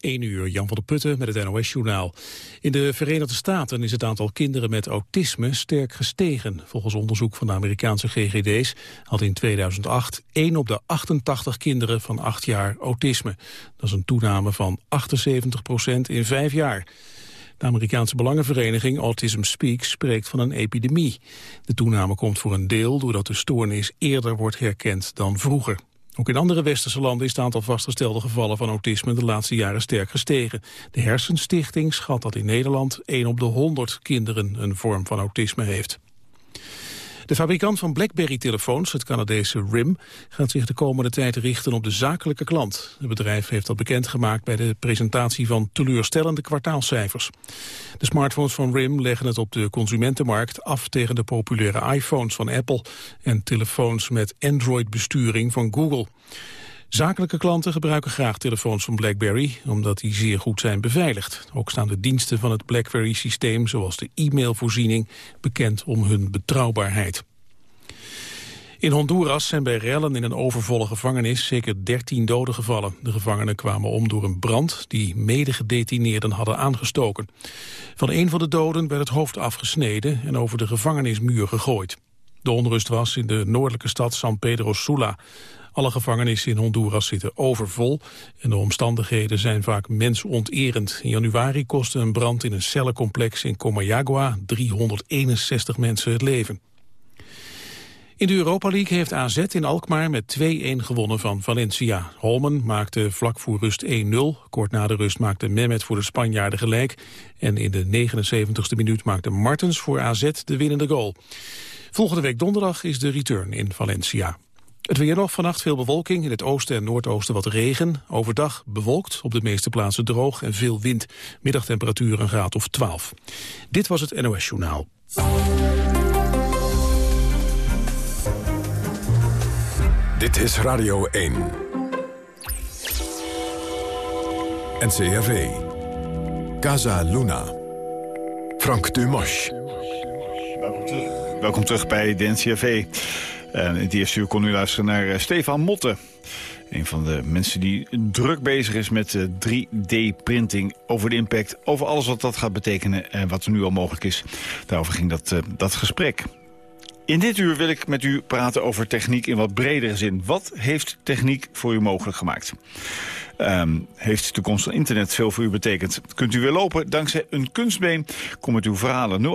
1 uur, Jan van der Putten met het NOS-journaal. In de Verenigde Staten is het aantal kinderen met autisme sterk gestegen. Volgens onderzoek van de Amerikaanse GGD's had in 2008 1 op de 88 kinderen van 8 jaar autisme. Dat is een toename van 78 procent in 5 jaar. De Amerikaanse Belangenvereniging Autism Speaks spreekt van een epidemie. De toename komt voor een deel doordat de stoornis eerder wordt herkend dan vroeger. Ook in andere westerse landen is het aantal vastgestelde gevallen van autisme de laatste jaren sterk gestegen. De Hersenstichting schat dat in Nederland 1 op de 100 kinderen een vorm van autisme heeft. De fabrikant van BlackBerry-telefoons, het Canadese RIM, gaat zich de komende tijd richten op de zakelijke klant. Het bedrijf heeft dat bekendgemaakt bij de presentatie van teleurstellende kwartaalcijfers. De smartphones van RIM leggen het op de consumentenmarkt af tegen de populaire iPhones van Apple en telefoons met Android-besturing van Google. Zakelijke klanten gebruiken graag telefoons van BlackBerry, omdat die zeer goed zijn beveiligd. Ook staan de diensten van het BlackBerry-systeem, zoals de e-mailvoorziening, bekend om hun betrouwbaarheid. In Honduras zijn bij rellen in een overvolle gevangenis zeker 13 doden gevallen. De gevangenen kwamen om door een brand die medegedetineerden hadden aangestoken. Van een van de doden werd het hoofd afgesneden en over de gevangenismuur gegooid. De onrust was in de noordelijke stad San Pedro Sula. Alle gevangenissen in Honduras zitten overvol en de omstandigheden zijn vaak mensonterend. In januari kostte een brand in een cellencomplex in Comayagua 361 mensen het leven. In de Europa League heeft AZ in Alkmaar met 2-1 gewonnen van Valencia. Holmen maakte vlak voor rust 1-0. Kort na de rust maakte Mehmet voor de Spanjaarden gelijk. En in de 79ste minuut maakte Martens voor AZ de winnende goal. Volgende week donderdag is de return in Valencia. Het weer nog, vannacht veel bewolking, in het oosten en noordoosten wat regen. Overdag bewolkt, op de meeste plaatsen droog en veel wind. Middagtemperatuur een graad of 12. Dit was het NOS Journaal. Dit is Radio 1. NCRV. Casa Luna. Frank Dumas. Welkom terug, Welkom terug bij de NCRV. En in het eerste uur kon u luisteren naar uh, Stefan Motte. Een van de mensen die druk bezig is met 3D-printing. Over de impact, over alles wat dat gaat betekenen en wat er nu al mogelijk is. Daarover ging dat, uh, dat gesprek. In dit uur wil ik met u praten over techniek in wat bredere zin. Wat heeft techniek voor u mogelijk gemaakt? Um, heeft de toekomst van internet veel voor u betekend? Kunt u weer lopen dankzij een kunstbeen? Kom met uw verhalen 0800-1121.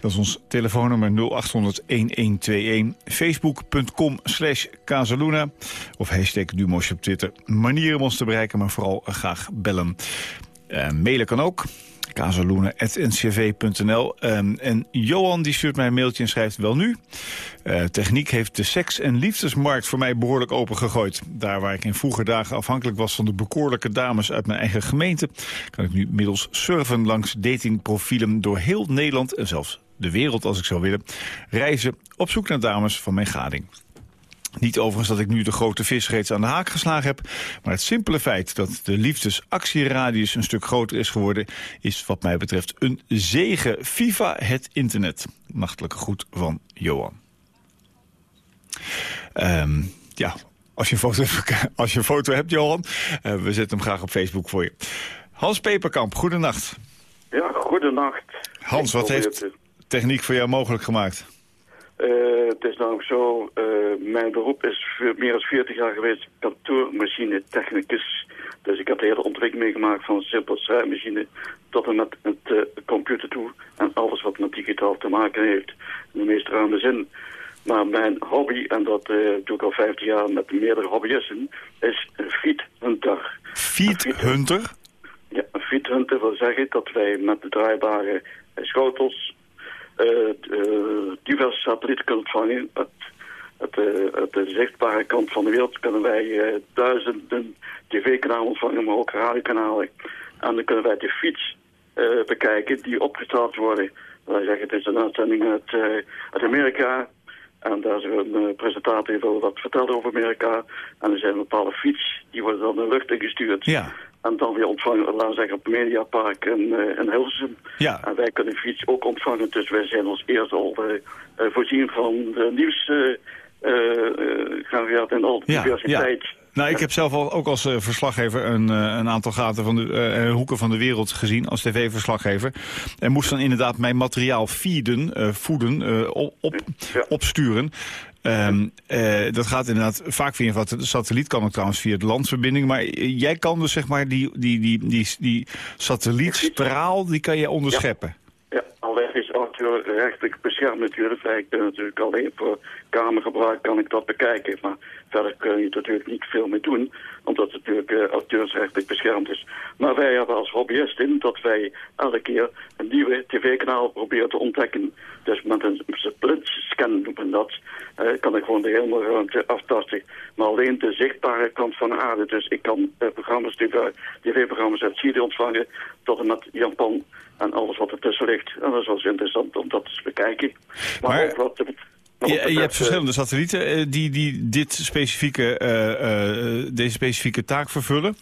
Dat is ons telefoonnummer 0800-1121. Facebook.com slash Casaluna. Of hashtag Dumos op Twitter. Manieren om ons te bereiken, maar vooral graag bellen. Uh, mailen kan ook kazeloenen.ncv.nl. Um, en Johan die stuurt mij een mailtje en schrijft wel nu. Uh, techniek heeft de seks- en liefdesmarkt voor mij behoorlijk opengegooid. Daar waar ik in vroeger dagen afhankelijk was van de bekoorlijke dames uit mijn eigen gemeente... kan ik nu middels surfen langs datingprofielen door heel Nederland... en zelfs de wereld als ik zou willen, reizen op zoek naar dames van mijn gading. Niet overigens dat ik nu de grote vis reeds aan de haak geslagen heb... maar het simpele feit dat de liefdesactieradius een stuk groter is geworden... is wat mij betreft een zegen. FIFA het internet. Nachtelijke groet van Johan. Um, ja, als je, een foto, als je een foto hebt, Johan, uh, we zetten hem graag op Facebook voor je. Hans Peperkamp, goedenacht. Ja, goedenacht. Hans, wat heeft techniek voor jou mogelijk gemaakt? Uh, het is namelijk zo, uh, mijn beroep is meer dan 40 jaar geweest kantoormachine technicus. Dus ik heb de hele ontwikkeling meegemaakt van een simpele schrijfmachine tot en met het uh, computer toe. En alles wat met digitaal te maken heeft. In de meest ruime zin. Maar mijn hobby, en dat doe ik al 15 jaar met meerdere hobbyisten, is een feedhunter. Feedhunter? Ja, een feedhunter wil zeggen dat wij met de draaibare schotels diverse satellieten kunnen ontvangen. Het, het, uh, de zichtbare kant van de wereld kunnen wij duizenden tv-kanalen ontvangen, maar ook radiokanalen. En dan kunnen wij de fiets bekijken die opgesteld worden. Wij zeggen, het is een uitzending uit, uit Amerika. En daar is een presentator die wat vertellen over Amerika. En er zijn bepaalde fiets, die wordt dan de lucht ingestuurd. Ja. En dan weer ontvangen, laten we zeggen, op Mediapark in, uh, in Hilversum. Ja. En wij kunnen fiets ook ontvangen. Dus wij zijn ons eerst al uh, voorzien van de nieuws... Gaan we in al ja, diversiteit. Ja. Nou, ik heb zelf al, ook als uh, verslaggever een, uh, een, aantal gaten van de uh, hoeken van de wereld gezien als tv-verslaggever. En moest dan inderdaad mijn materiaal feeden, voeden, op, ja. opsturen. Um, dat gaat inderdaad vaak via de satelliet kan ook trouwens via de landverbinding. Maar jij kan dus zeg maar die, die, die, die, die satellietstraal, die kan je onderscheppen. Ja, alleen is rechtelijk beschermd natuurlijk. Ik ben natuurlijk alleen voor kamergebruik kan ik dat bekijken. Maar verder kun je natuurlijk niet veel mee doen. Omdat het natuurlijk uh, auteursrechtelijk beschermd is. Maar wij hebben als hobbyisten dat wij elke keer een nieuwe tv-kanaal proberen te ontdekken. Dus met een scan noemen dat. Uh, kan ik gewoon de hele ruimte aftasten. Maar alleen de zichtbare kant van de aarde. Dus ik kan uh, programma's, tv-programma's uit Chili ontvangen. Tot en met Japan en alles wat ertussen ligt. En dat is wel interessant om dat te bekijken. Maar, maar... ook wat je, je, hebt verschillende satellieten uh, die, die dit specifieke, uh, uh, deze specifieke taak vervullen.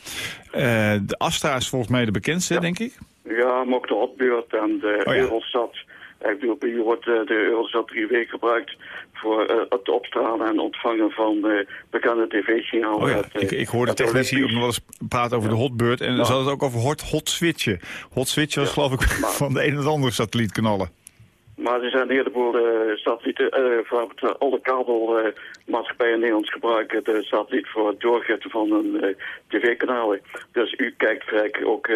de Astra is volgens mij de bekendste, ja. denk ik. Ja, maar ook de Hotbeurt en de oh, ja. Eurosat. Ik bedoel, hier wordt de Eurosat 3 weken gebruikt voor het opstralen en ontvangen van bekende tv-signalen. Oh ja, ik, ik hoorde technici ook nog wel eens praten over ja. de Hotbird. En dan ze hadden het ook over hot, hot switchen. Hot switchen was geloof ik maar, van de een of andere satellietknallen. Maar er zijn een heleboel uh, satellieten, uh, alle kabelmaatschappijen in Nederland gebruiken de satelliet voor het doorgeven van een uh, tv-kanalen. Dus u kijkt vrij ook...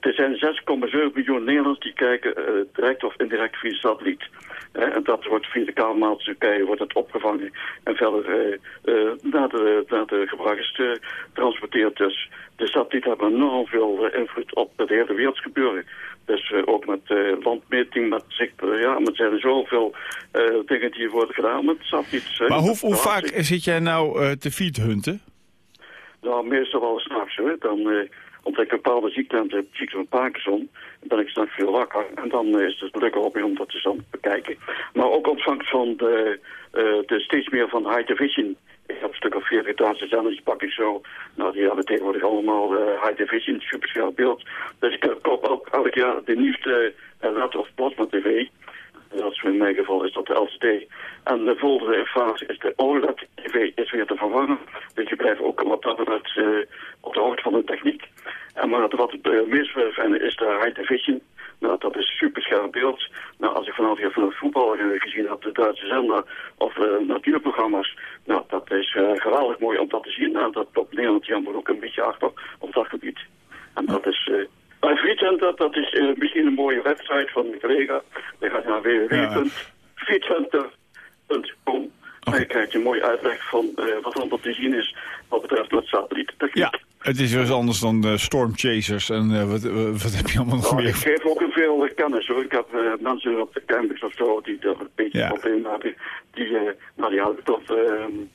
er zijn 6,7 miljoen Nederlanders die kijken direct of indirect via satelliet. en dat wordt via de kabelmaatschappij wordt het opgevangen en verder naar, de, naar de gebruikers transporteerd. Dus de satellieten hebben enorm veel invloed op het hele wereldgebeuren. Dus uh, ook met uh, landmeting, met zicht, uh, ja, met zijn zoveel dingen die worden gedaan met satellieten. Maar hoe, hoe vaak zit jij nou te fietshunten? Nou, meestal wel s'nachts hoor. Dan, omdat ik bepaalde ziekte heb, ziekte van Parkinson, ben ik s'nachts veel wakker. En dan is het lekker op om dat te dan bekijken. Maar ook ontvangst van de, de steeds meer van high division ik heb een stuk of 40.000 zenders, pak ik zo. Nou, die hebben tegenwoordig allemaal uh, high division, superscherp beeld. Dus ik koop ook elk jaar de nieuwste uh, of plasma tv. Dat is in mijn geval is dat de LCD. En de volgende fase is de OLED-tv is weer te vervangen. Dus je blijft ook wat dat betreft uh, op de hoogte van de techniek. En maar wat uh, meest fijne is de high division. Nou, dat is super scherp beeld. Nou, als ik vanaf hier van het voetbal gezien heb, de Duitse zender of uh, natuurprogramma's, nou, dat is geweldig mooi om dat te zien. Nou, dat op Nederland jammer ook een beetje achter op dat gebied. En dat is... Bij Friedcenter, dat is uh, misschien een mooie website van mijn collega. Die gaat naar www.friedcenter.com. Okay. En je krijgt een mooie uitleg van uh, wat allemaal te zien is wat betreft met satellietentechniek. Ja. Het is dus anders dan de stormchasers en uh, wat, wat heb je allemaal nog meer? Ik geef ook een veel kennis hoor. Ik heb mensen op de campings of zo die er een beetje ja. op in hebben. Die, nou, die houden tot een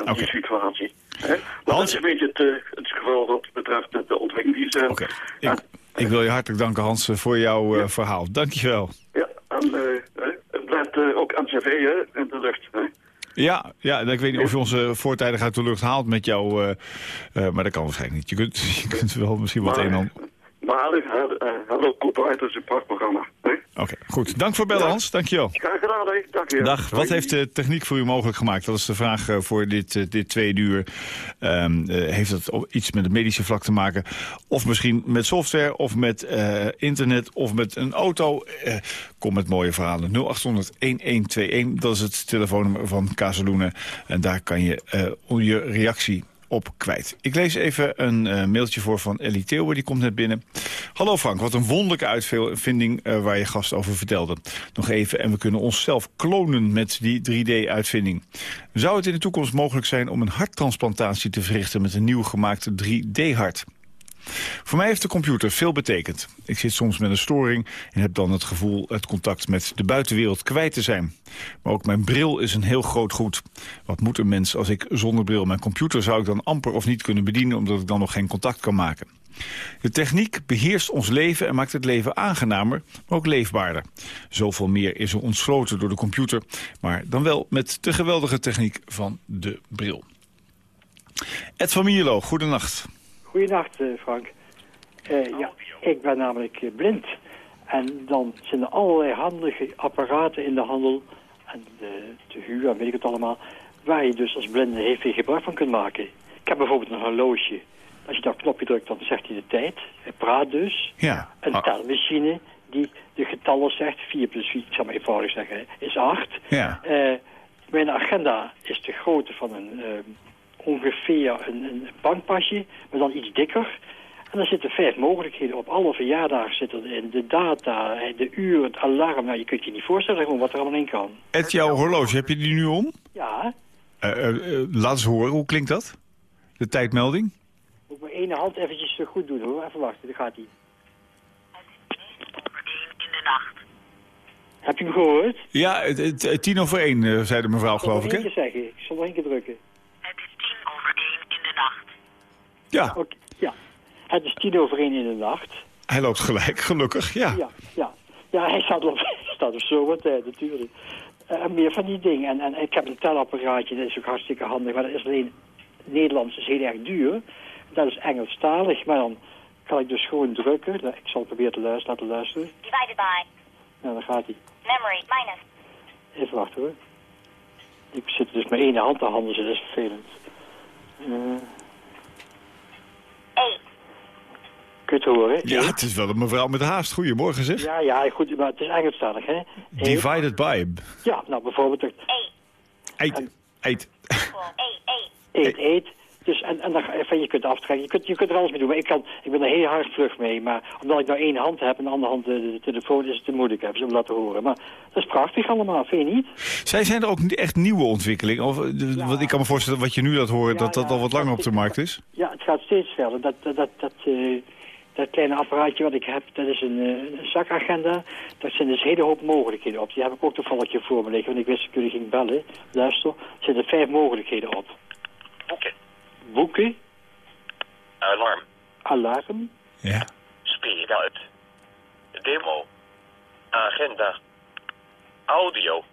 okay. situatie. Hè? Dat Hans... is een beetje het, het geval wat betreft de ontwikkeling die ze hebben. Okay. Ik, ik, wil je hartelijk danken Hans voor jouw ja. verhaal. Dankjewel. Ja, en het blijft ook NCV hè, in de lucht. Hè? Ja, ja, ik weet niet of je onze voortijdig uit de lucht haalt met jou, uh, uh, maar dat kan waarschijnlijk niet. Je kunt, je kunt wel misschien wat een en Maar uh, hallo, Copyright is een prachtprogramma. Oké, okay, goed. Dank voor bellen, ja. Hans. Dankjewel. Graag gedaan, hè. Dank je. Dag. Wat heeft de techniek voor u mogelijk gemaakt? Dat is de vraag uh, voor dit, uh, dit tweede uur. Um, uh, heeft dat iets met het medische vlak te maken? Of misschien met software, of met internet, of met een auto? kom met mooie verhalen. 0800-1121, dat is het telefoonnummer van Casaluna. En daar kan je je reactie op kwijt. Ik lees even een uh, mailtje voor van Ellie die komt net binnen. Hallo Frank, wat een wonderlijke uitvinding uh, waar je gast over vertelde. Nog even, en we kunnen onszelf klonen met die 3D-uitvinding. Zou het in de toekomst mogelijk zijn om een harttransplantatie te verrichten met een nieuw gemaakt 3D-hart? Voor mij heeft de computer veel betekend. Ik zit soms met een storing en heb dan het gevoel het contact met de buitenwereld kwijt te zijn. Maar ook mijn bril is een heel groot goed. Wat moet een mens als ik zonder bril mijn computer zou ik dan amper of niet kunnen bedienen omdat ik dan nog geen contact kan maken. De techniek beheerst ons leven en maakt het leven aangenamer, maar ook leefbaarder. Zoveel meer is er ontsloten door de computer, maar dan wel met de geweldige techniek van de bril. Ed van Mierlo, goedenacht. Goedenacht, Frank. Uh, ja, ik ben namelijk blind. En dan zijn er allerlei handige apparaten in de handel... en de, te huur en weet ik het allemaal... waar je dus als blinde heel veel gebruik van kunt maken. Ik heb bijvoorbeeld een horloge. Als je dat knopje drukt, dan zegt hij de tijd. Hij praat dus. Ja. Een Ah, telmachine die de getallen zegt. 4 plus 4, ik zal maar eenvoudig zeggen, is 8. Ja. Eh, mijn agenda is de grootte van een, eh, ongeveer een, een bankpasje, maar dan iets dikker. En daar zitten vijf mogelijkheden op. Alle verjaardagen zitten erin. De data, de uur, het alarm. Nou, je kunt je niet voorstellen gewoon wat er allemaal in kan. Ed, jouw horloge, heb je die nu om? Ja, Eh, eh, eh, laat eens horen, hoe klinkt dat? De tijdmelding? moet ik mijn ene hand eventjes goed doen hoor. Even wachten, daar gaat hij. in de nacht. Heb je hem gehoord? Ja, tien over één, zei de mevrouw, Ik zal geloof nog ik, één keer zeggen. Ik zal nog één keer drukken. Ja. Ja. Het is tien over één in de nacht. Hij loopt gelijk, gelukkig, ja. Ja, ja. ja hij staat op, staat op zomer. tijd natuurlijk. En meer van die dingen. En, en ik heb een telapparaatje, dat is ook hartstikke handig. Maar dat is alleen, Nederlands is heel erg duur. Dat is Engelstalig, maar dan kan ik dus gewoon drukken. Ik zal proberen te luisteren, laten luisteren. Divided by. Ja, dan gaat hij. Memory, minus. Even wachten hoor. Ik zit dus met één hand te handelen, dat is vervelend. Uh, Kunt Kun je horen? Ja, het is wel een mevrouw met haast. Goedemorgen zeg. Ja, ja, goed, maar het is Engelstalig, hè? Divided by. Ja, nou bijvoorbeeld... Eet. Eet. Eet. Eet, eet. Dus, en, en dan, van, je kunt aftrekken, je kunt, je kunt er alles mee doen. Maar ik, kan, ik ben er heel hard vlug mee. Maar omdat ik nou één hand heb en de andere hand de, de telefoon, is het te moeilijk hebben ze om laten horen. Maar dat is prachtig allemaal, vind je niet? Zij zijn er ook niet echt nieuwe ontwikkelingen? Of, eh, de- Ja. Want ik kan me voorstellen wat je nu laat horen, Ja, dat dat ja, al wat langer op de markt is. Ja, het gaat steeds verder. Dat, dat, dat, dat, eh, dat kleine apparaatje wat ik heb, dat is een, eh, een zakagenda. Daar zijn dus een hele hoop mogelijkheden op. Die heb ik ook toevallig hier voor me liggen, want ik wist dat ik jullie ging bellen. Luister, er zitten vijf mogelijkheden op. Boeken. Boeken, Alarm. alarm, Ja. Speeruit. Demo. Agenda. Audio.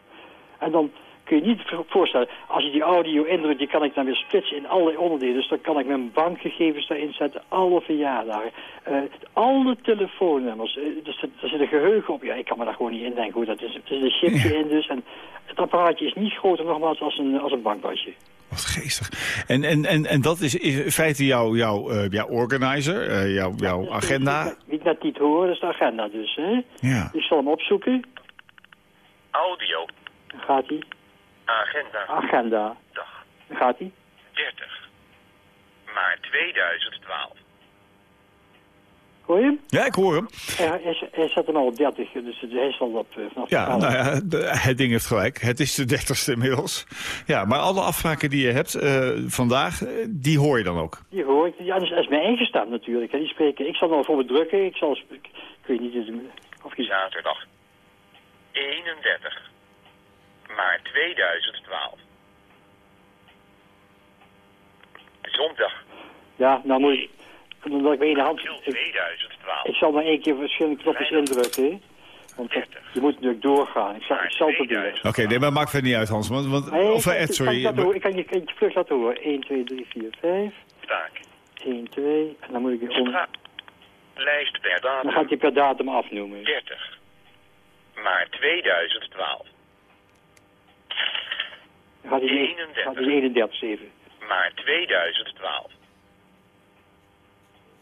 En dan kun je niet vo- voorstellen, als je die audio indrukt, die kan ik dan weer splitsen in allerlei onderdelen. Dus dan kan ik mijn bankgegevens daarin zetten, alle verjaardagen, eh, alle telefoonnummers. eh, dus er, er zit een geheugen op. Ja, ik kan me daar gewoon niet indenken hoe dat is. Er zit een chipje in dus. En het apparaatje is niet groter nogmaals als een, als een bankpasje. Wat geestig. En, en, en, en dat is in feite jouw, jouw, eh, jouw organizer, eh, jouw, jouw agenda. Wie ik net niet hoor, dat is de agenda dus. Hè? Ja. Ik zal hem opzoeken. Audio. Dan gaat hij. Agenda. Agenda. Dag. Gaat hij. 30. maart 2012. Hoor je hem? Ja, ik hoor hem. Hij, hij, hij zet hem al op 30, dus hij is al op eh, vanaf Ja, 12. nou ja, de- het ding heeft gelijk. Het is de dertigste inmiddels. Ja, maar alle afspraken die je hebt eh, vandaag, eh, die hoor je dan ook. Die hoor ik. Ja, dat is, is mijn eigen stem natuurlijk. Hè. Die spreken. Ik zal nou bijvoorbeeld drukken. Ik zal... Ik, ik weet niet... Of je, Zaterdag. 31. Maart 2012. Zondag. ja, nou moet ik... Omdat ik mijn hand... april Ik, 2012. ik zal maar één keer verschillende knopjes indrukken. hè. Want dat- je moet natuurlijk doorgaan. Ik zal, ik zal het proberen. Oké, nee, maar maakt verder niet uit, Hans. Want, want, Nee, of eh, Ed, ik, sorry. kan horen. ik kan je ik kan je vlug laten horen. 1, 2, 3, 4, 5. Taak. 1, 2. En dan moet ik weer om... Lijst per Dan datum. gaat hij per datum afnoemen. 30. maart 2012. Gaat hij de- 31. gaat hij de 31 even. maart 2012.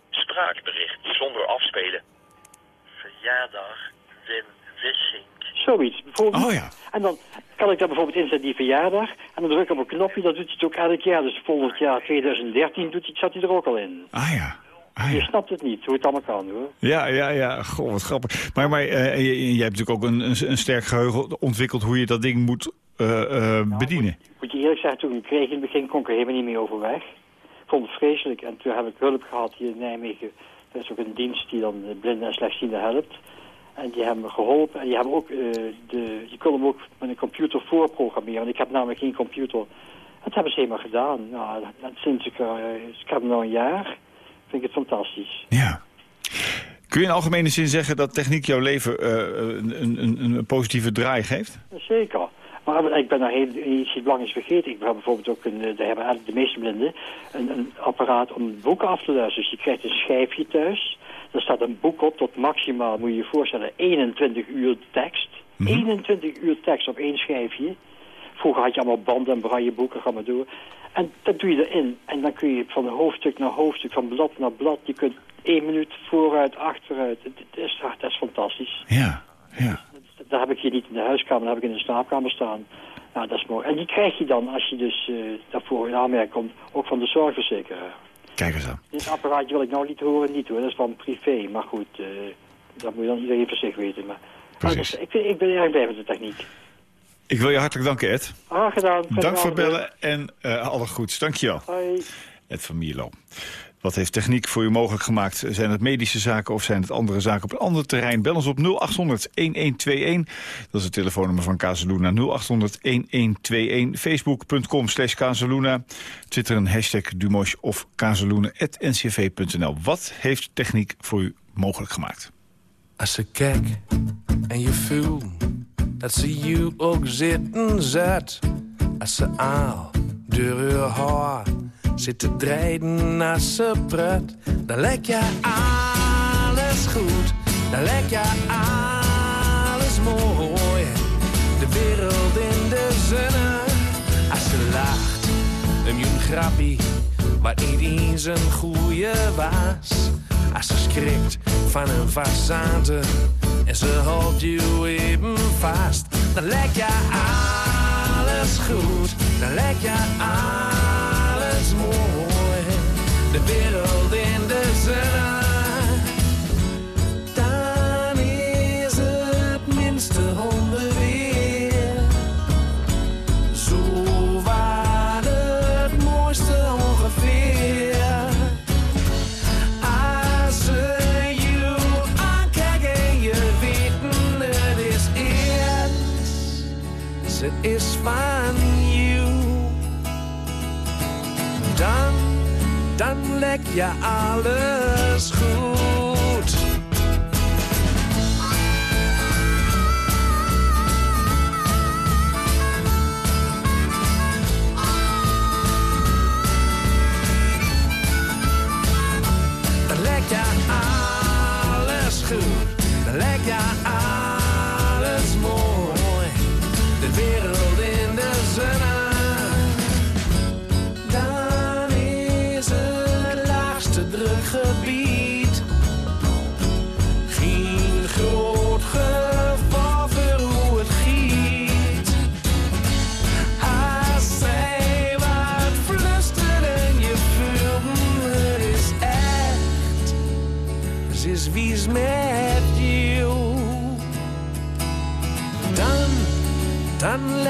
Spraakbericht zonder afspelen. Verjaardag Wim Wissink. Zoiets. Bijvoorbeeld. Oh ja. En dan kan ik daar bijvoorbeeld inzetten die verjaardag. En dan druk ik op een knopje, dan doet hij het ook elk jaar. Dus volgend jaar 2013 doet hij, zat hij er ook al in. Ah ja. Ah, Je snapt het niet, hoe het allemaal kan hoor. Ja, ja, ja. Goh, wat grappig. Maar, maar eh, je, je hebt natuurlijk ook een, een, een sterk geheugen ontwikkeld hoe je dat ding moet eh, eh, bedienen. Moet je eerlijk zeggen, toen ik kreeg in het begin kon ik er helemaal niet meer overweg. Ik vond het vreselijk. En toen heb ik hulp gehad hier in Nijmegen. Dat is ook een dienst die dan de blinden en slechtzienden helpt. En die hebben me geholpen. En die hebben ook, de, je kunt hem ook met een computer voorprogrammeren. Want ik heb namelijk geen computer. Dat hebben ze helemaal gedaan. Nou, sinds ik, er, ik heb nu een jaar. Vind ik het fantastisch. Ja. Kun je in algemene zin zeggen dat techniek jouw leven eh, een, een, een, positieve draai geeft? Zeker. Maar ik ben nog heel, iets belangrijks vergeten. Ik heb bijvoorbeeld ook, een, daar hebben eigenlijk de meeste blinden, een, een apparaat om boeken af te luisteren. Dus je krijgt een schijfje thuis. Daar staat een boek op tot maximaal, moet je je voorstellen, 21 uur tekst. 21 uur tekst op één schijfje. Vroeger had je allemaal banden en brailleboeken, ga maar door. En dat doe je erin. En dan kun je van hoofdstuk naar hoofdstuk, van blad naar blad... je kunt één minuut vooruit, achteruit. Het, is, dat is fantastisch. Ja, ja. Dat, dat heb ik hier niet in de huiskamer, dat heb ik in de slaapkamer staan. Nou, dat is mooi. En die krijg je dan, als je dus eh, daarvoor in aanmerking komt... ook van de zorgverzekeraar. Kijk eens aan. Dit apparaatje wil ik nou niet horen, niet hoor. Dat is van privé. Maar goed, eh, dat moet je dan iedereen voor zich weten. Maar, maar Precies. ik, ik ben erg blij met de techniek. Ik wil je hartelijk danken, Ed. Graag gedaan. Dank voor bellen en eh alle goeds. Dankjewel. avond. Hoi. Ed van Mierlo. Wat heeft techniek voor u mogelijk gemaakt? Zijn het medische zaken of zijn het andere zaken op een ander terrein? Bel ons op 0800-1121. Dat is het telefoonnummer van Kazeluna. 0800-1121. Facebook.com slash Kazeluna. Twitter een hashtag Dumosh of kazeluna.ncv.nl. Wat heeft techniek voor u mogelijk gemaakt? Als ze kijkt en je voelt dat ze je ook zitten zet. Als ze aal door haar haar zit te draaien als ze pret. Dan lijkt je alles goed, dan lijkt je alles mooi. De wereld in de zonne, als ze lacht. Een jong grappie, wat niet eens een goeie was. Als ze schrikt van een façade en ze houdt je even vast. Dan lijkt je alles goed, dan lijkt je alles mooi. De wereld in de zonne. Ze is van you. Dan, dan lek je alles goed.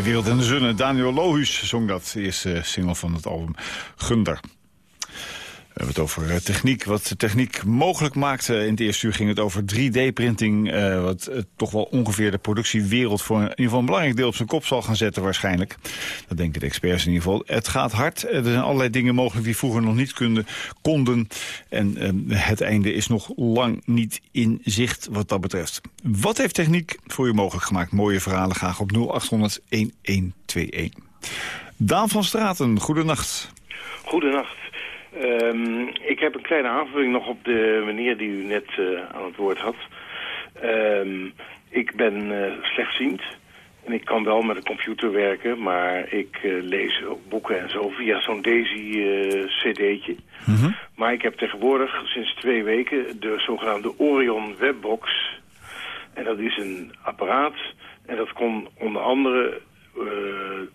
De Wereld en de Zonne. Daniel Lohuus zong dat, eerste single van het album Gunder. We hebben het over eh, techniek, wat de techniek mogelijk maakte. In het eerste uur ging het over 3D-printing... eh, wat eh, toch wel ongeveer de productiewereld... voor in ieder geval een belangrijk deel op zijn kop zal gaan zetten waarschijnlijk. Dat denken de experts in ieder geval. Het gaat hard. Er zijn allerlei dingen mogelijk die vroeger nog niet konden. konden. En het einde is nog lang niet in zicht wat dat betreft. Wat heeft techniek voor u mogelijk gemaakt? Mooie verhalen graag op 0800-1121. Daan van Straten, goedenacht. Goedenacht. Ehm, ik heb een kleine aanvulling nog op de meneer die u net eh, aan het woord had. Ehm, ik ben eh, slechtziend en ik kan wel met een computer werken, maar ik eh, lees ook boeken en zo via zo'n Daisy-cd'tje. Maar ik heb tegenwoordig sinds twee weken de zogenaamde Orion Webbox. En dat is een apparaat en dat kon onder andere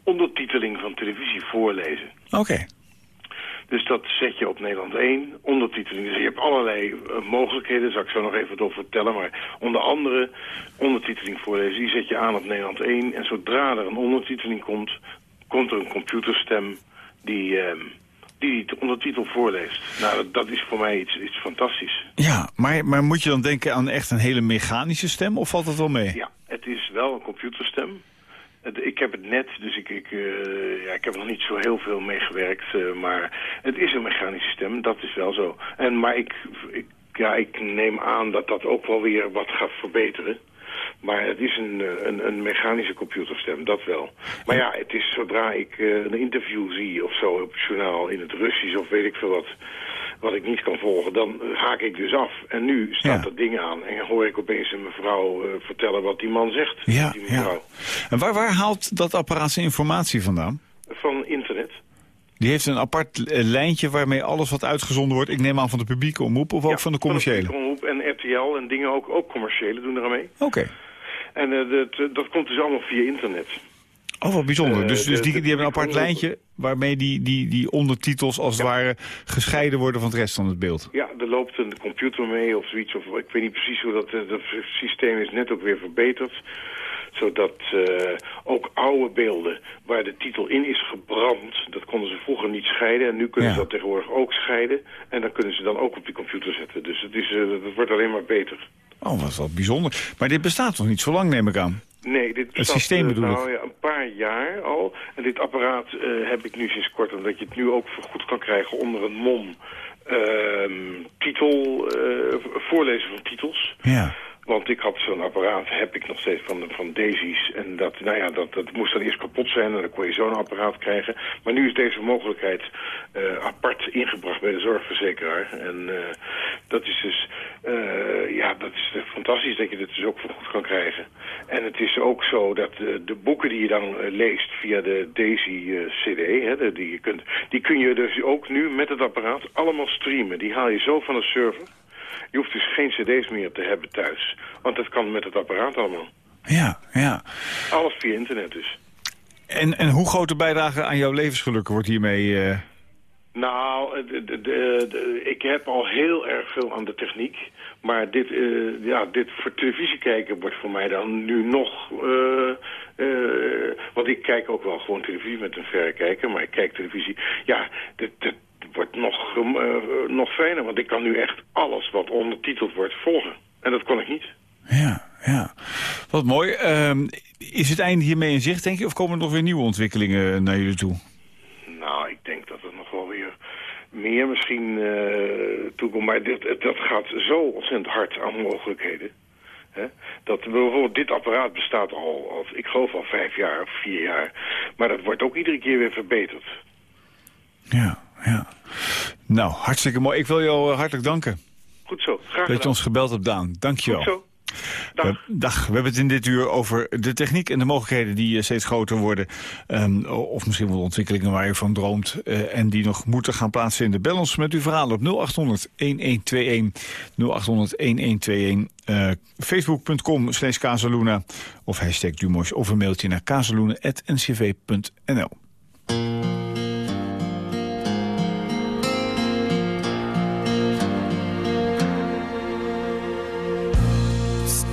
ondertiteling van televisie voorlezen. Oké. Dus dat zet je op Nederland 1, ondertiteling. Dus je hebt allerlei eh, mogelijkheden, daar zal ik zo nog even wat over vertellen. Maar onder andere ondertiteling voorlezen, die zet je aan op Nederland 1. En zodra er een ondertiteling komt, komt er een computerstem die, ehm, die de ondertitel voorleest. Nou, dat, dat is voor mij iets, iets fantastisch. Ja, maar, maar moet je dan denken aan echt een hele mechanische stem of valt dat wel mee? Ja, het is wel een computerstem. Ik heb het net, dus ik, ik, eh, ja, ik heb er nog niet zo heel veel mee gewerkt. eh, maar het is een mechanische stem, dat is wel zo. En, maar ik, ik, ja, ik neem aan dat dat ook wel weer wat gaat verbeteren. Maar het is een, eh, een, een mechanische computerstem, dat wel. Maar ja, het is zodra ik een interview zie of zo op het journaal in het Russisch of weet ik veel wat, wat ik niet kan volgen, dan haak ik dus af. En nu staat Ja. er dingen aan en hoor ik opeens een mevrouw eh, vertellen wat die man zegt. Ja, die ja. En waar, waar haalt dat apparaat zijn informatie vandaan? Van internet. Die heeft een apart eh, lijntje waarmee alles wat uitgezonden wordt... ik neem aan van de publieke omroep of ook van de commerciële? Van de omroep en RTL en dingen ook, ook commerciële doen eraan mee. Oké. En eh, dat, dat komt dus allemaal via internet. Oh, wat bijzonder. Eh, dus dus die, die hebben een apart lijntje... waarmee die, die, die ondertitels als het ware gescheiden worden van het rest van het beeld. Ja, er loopt een computer mee of zoiets. Of, ik weet niet precies hoe dat, eh, dat systeem is net ook weer verbeterd. Zodat eh, ook oude beelden waar de titel in is gebrand... dat konden ze vroeger niet scheiden. En nu kunnen Ja. ze dat tegenwoordig ook scheiden. En dan kunnen ze dan ook op die computer zetten. Dus het, is, het wordt alleen maar beter. Oh, wat wel bijzonder. Maar dit bestaat nog niet zo lang, neem ik aan. Nee, dit bestaat, systeem eh, bedoel ik. nou, ja, een paar jaar al. En dit apparaat eh, heb ik nu sinds kort, omdat je het nu ook goed kan krijgen onder een mom. ehm, titel, eh, voorlezen van titels. Ja. Want ik had zo'n apparaat, heb ik nog steeds van, van Daisy's. En dat, nou ja, dat, dat moest dan eerst kapot zijn en dan kon je zo'n apparaat krijgen. Maar nu is deze mogelijkheid eh, apart ingebracht bij de zorgverzekeraar. En eh, dat is dus, eh, ja, dat is fantastisch dat je dit dus ook voor goed kan krijgen. En het is ook zo dat de boeken die je dan leest via de Daisy-cd, die, je kunt, die kun je dus ook nu met het apparaat allemaal streamen. Die haal je zo van de server. Je hoeft dus geen cd's meer te hebben thuis. Want dat kan met het apparaat allemaal. Ja, ja. Alles via internet dus. En, en hoe grote bijdrage aan jouw levensgeluk wordt hiermee... eh, Nou, eh, de, de, ik heb al heel erg veel aan de techniek. Maar dit, eh, ja, dit voor televisie kijken wordt voor mij dan nu nog... want ik kijk ook wel gewoon televisie met een verrekijker. Maar ik kijk televisie... Ja, dit, dit wordt nog, eh, nog fijner. Want ik kan nu echt alles wat ondertiteld wordt volgen. En dat kon ik niet. Ja, ja. Wat mooi. Ehm, is het einde hiermee in zicht, denk je? Of komen er nog weer nieuwe ontwikkelingen naar jullie toe? Nou, ik denk dat er nog wel weer meer misschien eh toekomt. Maar dit, dat gaat zo ontzettend hard aan mogelijkheden. Hè? Dat bijvoorbeeld dit apparaat bestaat al, al, ik geloof al vijf jaar of vier jaar. Maar dat wordt ook iedere keer weer verbeterd. Ja, ja. Nou, hartstikke mooi. Ik wil jou eh, hartelijk danken Goed zo, graag dat je gedaan. ons gebeld hebt, Daan. Dank je Goed wel. zo. Dag. We, dag. We hebben het in dit uur over de techniek en de mogelijkheden die eh, steeds groter worden. Ehm, of misschien wel ontwikkelingen waar je van droomt eh, en die nog moeten gaan plaatsvinden. Bel ons met uw verhaal op 0800 1121 0800 1121 eh, Facebook.com slash Casaluna of hashtag Dumosh of een mailtje naar casaluna.ncv.nl.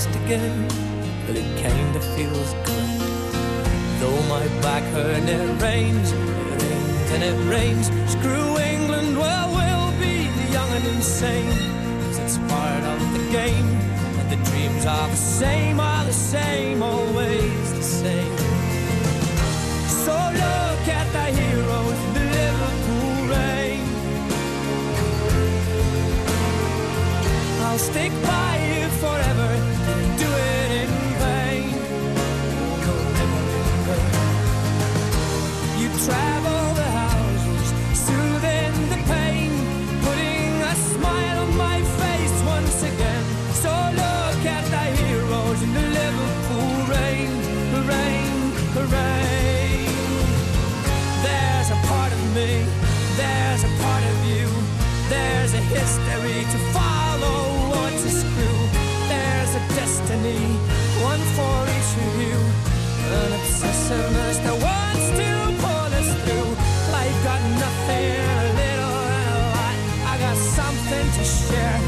to be honest again, well, it kinda feels good. Though my back hurt and it rains, it rains and it rains. Screw England, well, we'll be young and insane. Cause it's part of the game. And the dreams are the same, are the same, always the same. So look at the heroes, the Liverpool rain. I'll stick by to share.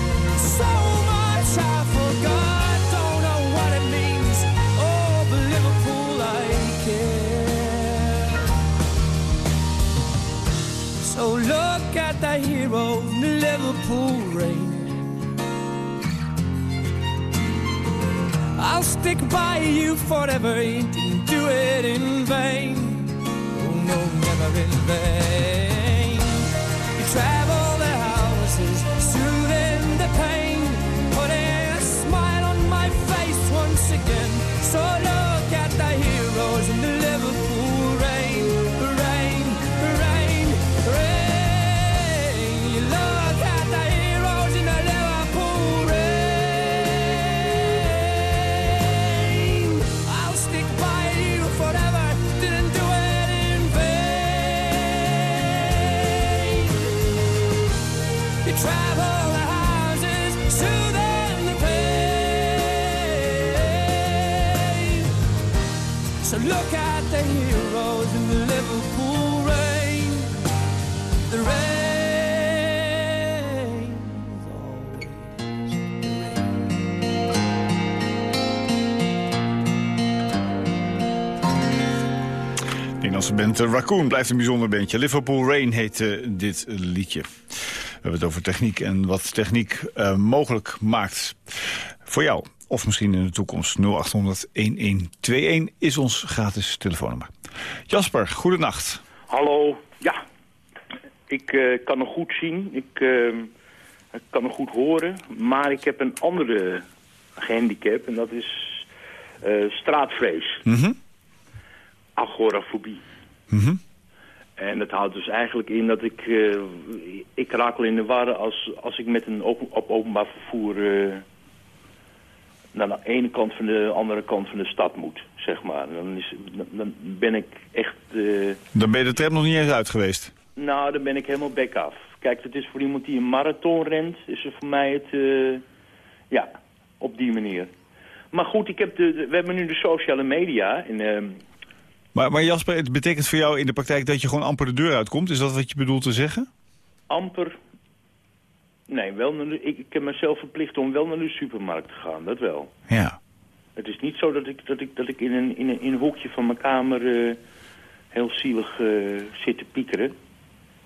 So much I forgot, don't know what it means. Oh, but Liverpool, I care. So look at the hero in the Liverpool rain. I'll stick by you forever, didn't do it in vain. Oh no, never in vain. Nederlandse band eh, Raccoon blijft een bijzonder bandje. Liverpool Rain heet eh, dit liedje. We hebben het over techniek en wat techniek eh, mogelijk maakt. Voor jou, of misschien in de toekomst, 0800-1121 is ons gratis telefoonnummer. Jasper, goedenacht. Hallo, ja. Ik kan nog goed zien, ik, eh, ik kan nog goed horen, maar ik heb een andere gehandicap en dat is straatvrees, Mhm. agorafobie. Mhm. En dat houdt dus eigenlijk in dat ik, eh, ik raak al in de war als, als ik met een open, op openbaar vervoer eh, naar de ene kant van de andere kant van de stad moet, zeg maar. Dan, is, dan, ben ik echt... eh, Dan ben je de tram nog niet eens uit geweest. Nou, dan ben ik helemaal bek af. Kijk, het is voor iemand die een marathon rent, is er voor mij het, ja, op die manier. Maar goed, ik heb de, de- we hebben nu de sociale media. En, Maar, maar Jasper, het betekent voor jou in de praktijk dat je gewoon amper de deur uitkomt. Is dat wat je bedoelt te zeggen? amper... Nee, wel naar de- ik, ik heb mezelf verplicht om wel naar de supermarkt te gaan, dat wel. Ja. Het is niet zo dat ik, dat ik, dat ik in, een, in, een, in een hoekje van mijn kamer eh, heel zielig eh, zit te piekeren.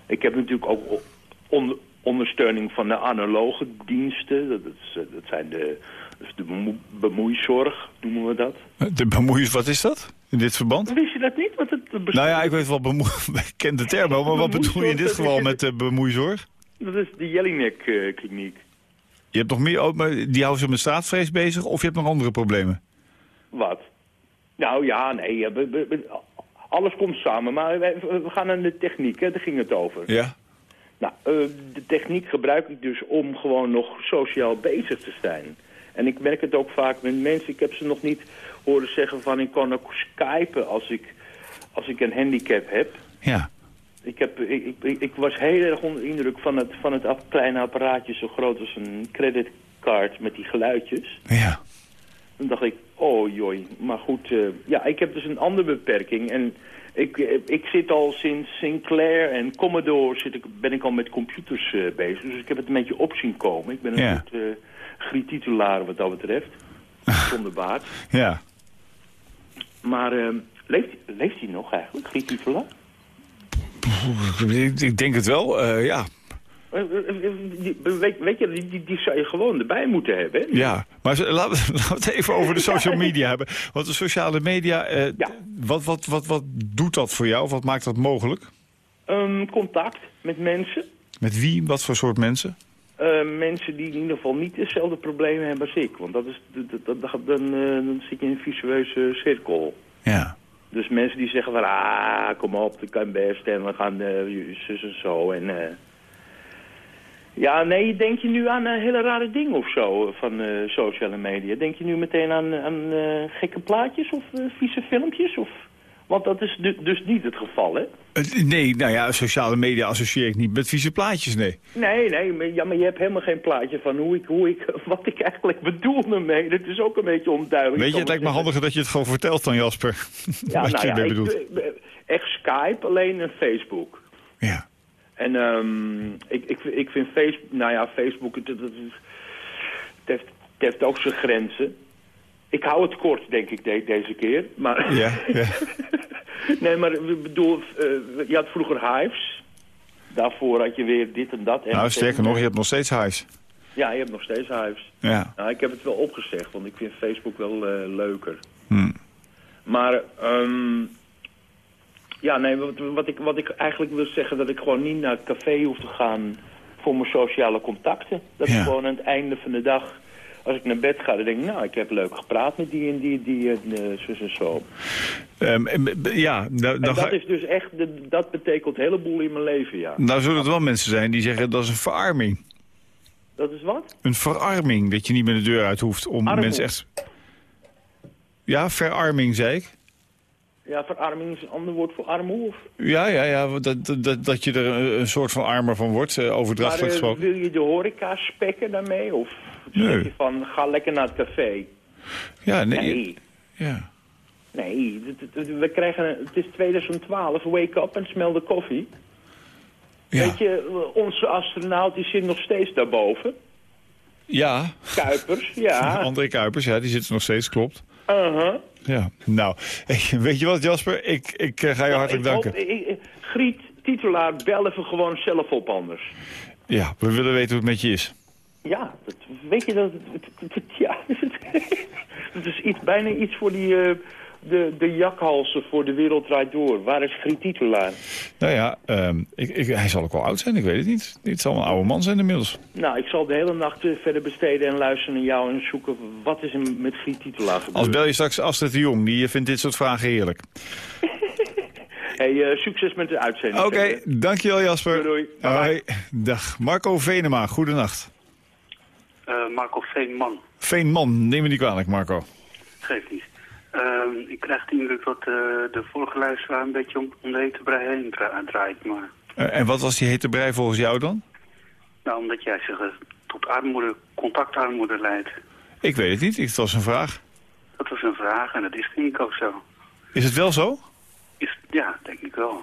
Ik heb natuurlijk ook onder, ondersteuning van de analoge diensten. Dat, is, eh, dat zijn de, dat de bemo- bemoeizorg, noemen we dat. De bemoeiers, wat is dat in dit verband? Wist je dat niet? Want het, bestaat- Nou ja, ik weet wel, bemoe... ik ken de term wel, maar wat bedoel je in dit geval met uh, bemoeizorg? Dat is de Jelinek-kliniek. Je hebt nog meer, oh, maar die houden zich met straatvrees bezig of je hebt nog andere problemen? Wat? Nou ja, nee, alles komt samen. Maar wij- we gaan naar de techniek, hè, daar ging het over. Ja. Nou, eh, de techniek gebruik ik dus om gewoon nog sociaal bezig te zijn. En ik merk het ook vaak met mensen. Ik heb ze nog niet horen zeggen van ik kan ook skypen als ik, als ik een handicap heb. Ja. Ik, heb, ik, ik, was heel erg onder de indruk van het, van het kleine apparaatje zo groot als een creditcard met die geluidjes. Ja. Dan dacht ik, oh joi. Maar goed, eh, ja, ik heb dus een andere beperking. En ik, eh, ik zit al sinds Sinclair en Commodore zit ik, ben ik al met computers eh, bezig. Dus ik heb het een beetje op zien komen. Ik ben een Ja. soort uh, grietitulaar wat dat betreft. Zonder baard. Ja. Maar eh, leeft, leeft hij nog eigenlijk, grietitulaar? Ik, ik denk het wel, eh, ja. Eh, eh, die- Weet, weet je, die, die, zou je gewoon erbij moeten hebben. Hè? Ja, maar laten we, het even over de social media hebben. Want de sociale media, eh, wat, wat, wat, wat doet dat voor jou? Wat maakt dat mogelijk? Ehm, contact met mensen. Met wie? Wat voor soort mensen? Eh, mensen die in ieder geval niet dezelfde problemen hebben als ik. Want dat is, dat, dat, dan, eh, dan zit je in een visueuze cirkel. Ja. Dus mensen die zeggen van, ah, kom op, dat kan best. En we gaan eh, zus en zo. En, ja, nee, denk je nu aan eh, hele rare dingen of zo van sociale media? Denk je nu meteen aan, aan gekke plaatjes of vieze filmpjes? Of... Want dat is du- dus niet het geval, hè? Nee, nou ja, sociale media associeer ik niet met vieze plaatjes, nee. Nee, nee, maar, ja, maar je hebt helemaal geen plaatje van hoe ik, hoe ik, wat ik eigenlijk bedoel ermee. Dat is ook een beetje onduidelijk. Weet je, het lijkt me handiger dat je het gewoon vertelt dan Jasper. Ja, wat nou je ja, ik, bedoelt. eh, echt Skype, alleen een Facebook. Ja. En ehm, ik, ik, ik vind Facebook, nou ja, Facebook, het, het, het, het heeft, het heeft ook zijn grenzen. Ik hou het kort, denk ik, de- deze keer. Maar, Ja, ja. nee, maar ik bedoel, eh, je had vroeger Hives. Daarvoor had je weer dit en dat. En Nou, sterker nog, je hebt nog steeds highs. Ja, je hebt nog steeds Hives. Ja. Nou, ik heb het wel opgezegd, want ik vind Facebook wel eh, leuker. Hm. Maar, ehm, ja, nee, wat, wat, ik, wat ik eigenlijk wil zeggen, dat ik gewoon niet naar het café hoef te gaan voor mijn sociale contacten. Dat Ja. ik gewoon aan het einde van de dag, als ik naar bed ga, dan denk ik, nou, ik heb leuk gepraat met die en die, die en eh, zus en zo. B- ja, nou, En dan ga- dat is dus echt, de- dat betekent een heleboel in mijn leven, ja. nou zullen er wel mensen zijn die zeggen dat is een verarming. Dat is wat? Een verarming, dat je niet meer de deur uit hoeft om mensen echt... Ja, verarming, zei ik. Ja, verarming is een ander woord voor armoe, of? Ja, ja, ja dat, dat- dat, je er een, soort van armer van wordt, eh, overdrachtelijk eh, gesproken. wil je de horeca spekken daarmee, of Nee. je van, ga lekker naar het café? Ja, nee. Nee. Ja. Nee, we krijgen, het is 2012, wake up en smell de koffie. Ja. Weet je, onze astronaut die zit nog steeds daarboven. Ja. Kuipers, ja. André Kuipers, ja, die zit er nog steeds, klopt. Uh-huh. Ja, nou, weet je wat Jasper? Ik, ik eh, ga je hartelijk Ik hoop- danken. ik- Griet, titulaar, bel even gewoon zelf op anders. Ja, we willen weten hoe het met je is. Ja, dat, weet je dat... het- ja, is iets, bijna iets voor die... eh, de, de jakhalsen voor de wereld draait door. Waar is Griet Titulaar? Nou ja, ehm, ik, ik, hij zal ook wel oud zijn, ik weet het niet. Het zal een oude man zijn inmiddels. Nou, ik zal de hele nacht eh, verder besteden en luisteren naar jou en zoeken wat is er met Griet Titulaar gebeurd. Als bel je straks Astrid de Jong, die vindt dit soort vragen heerlijk. Hey, eh, succes met de uitzending. Oké, dankjewel Jasper. Doei, Hoi. Dag. Marco Venema, goedenacht. Eh, Marco Veenman, Veenman, neem me niet kwalijk Marco. geeft niet. Ehm, ik krijg de indruk dat eh, de vorige luisteraar een beetje om, om de hete brei heen dra- draait. Maar, Eh, en wat was die hete brei volgens jou dan? nou, omdat jij zegt dat het tot armoede, contactarmoede leidt. Ik weet het niet, het was een vraag. Dat was een vraag en dat is denk ik ook zo. Is het wel zo? Is, ja, denk ik wel.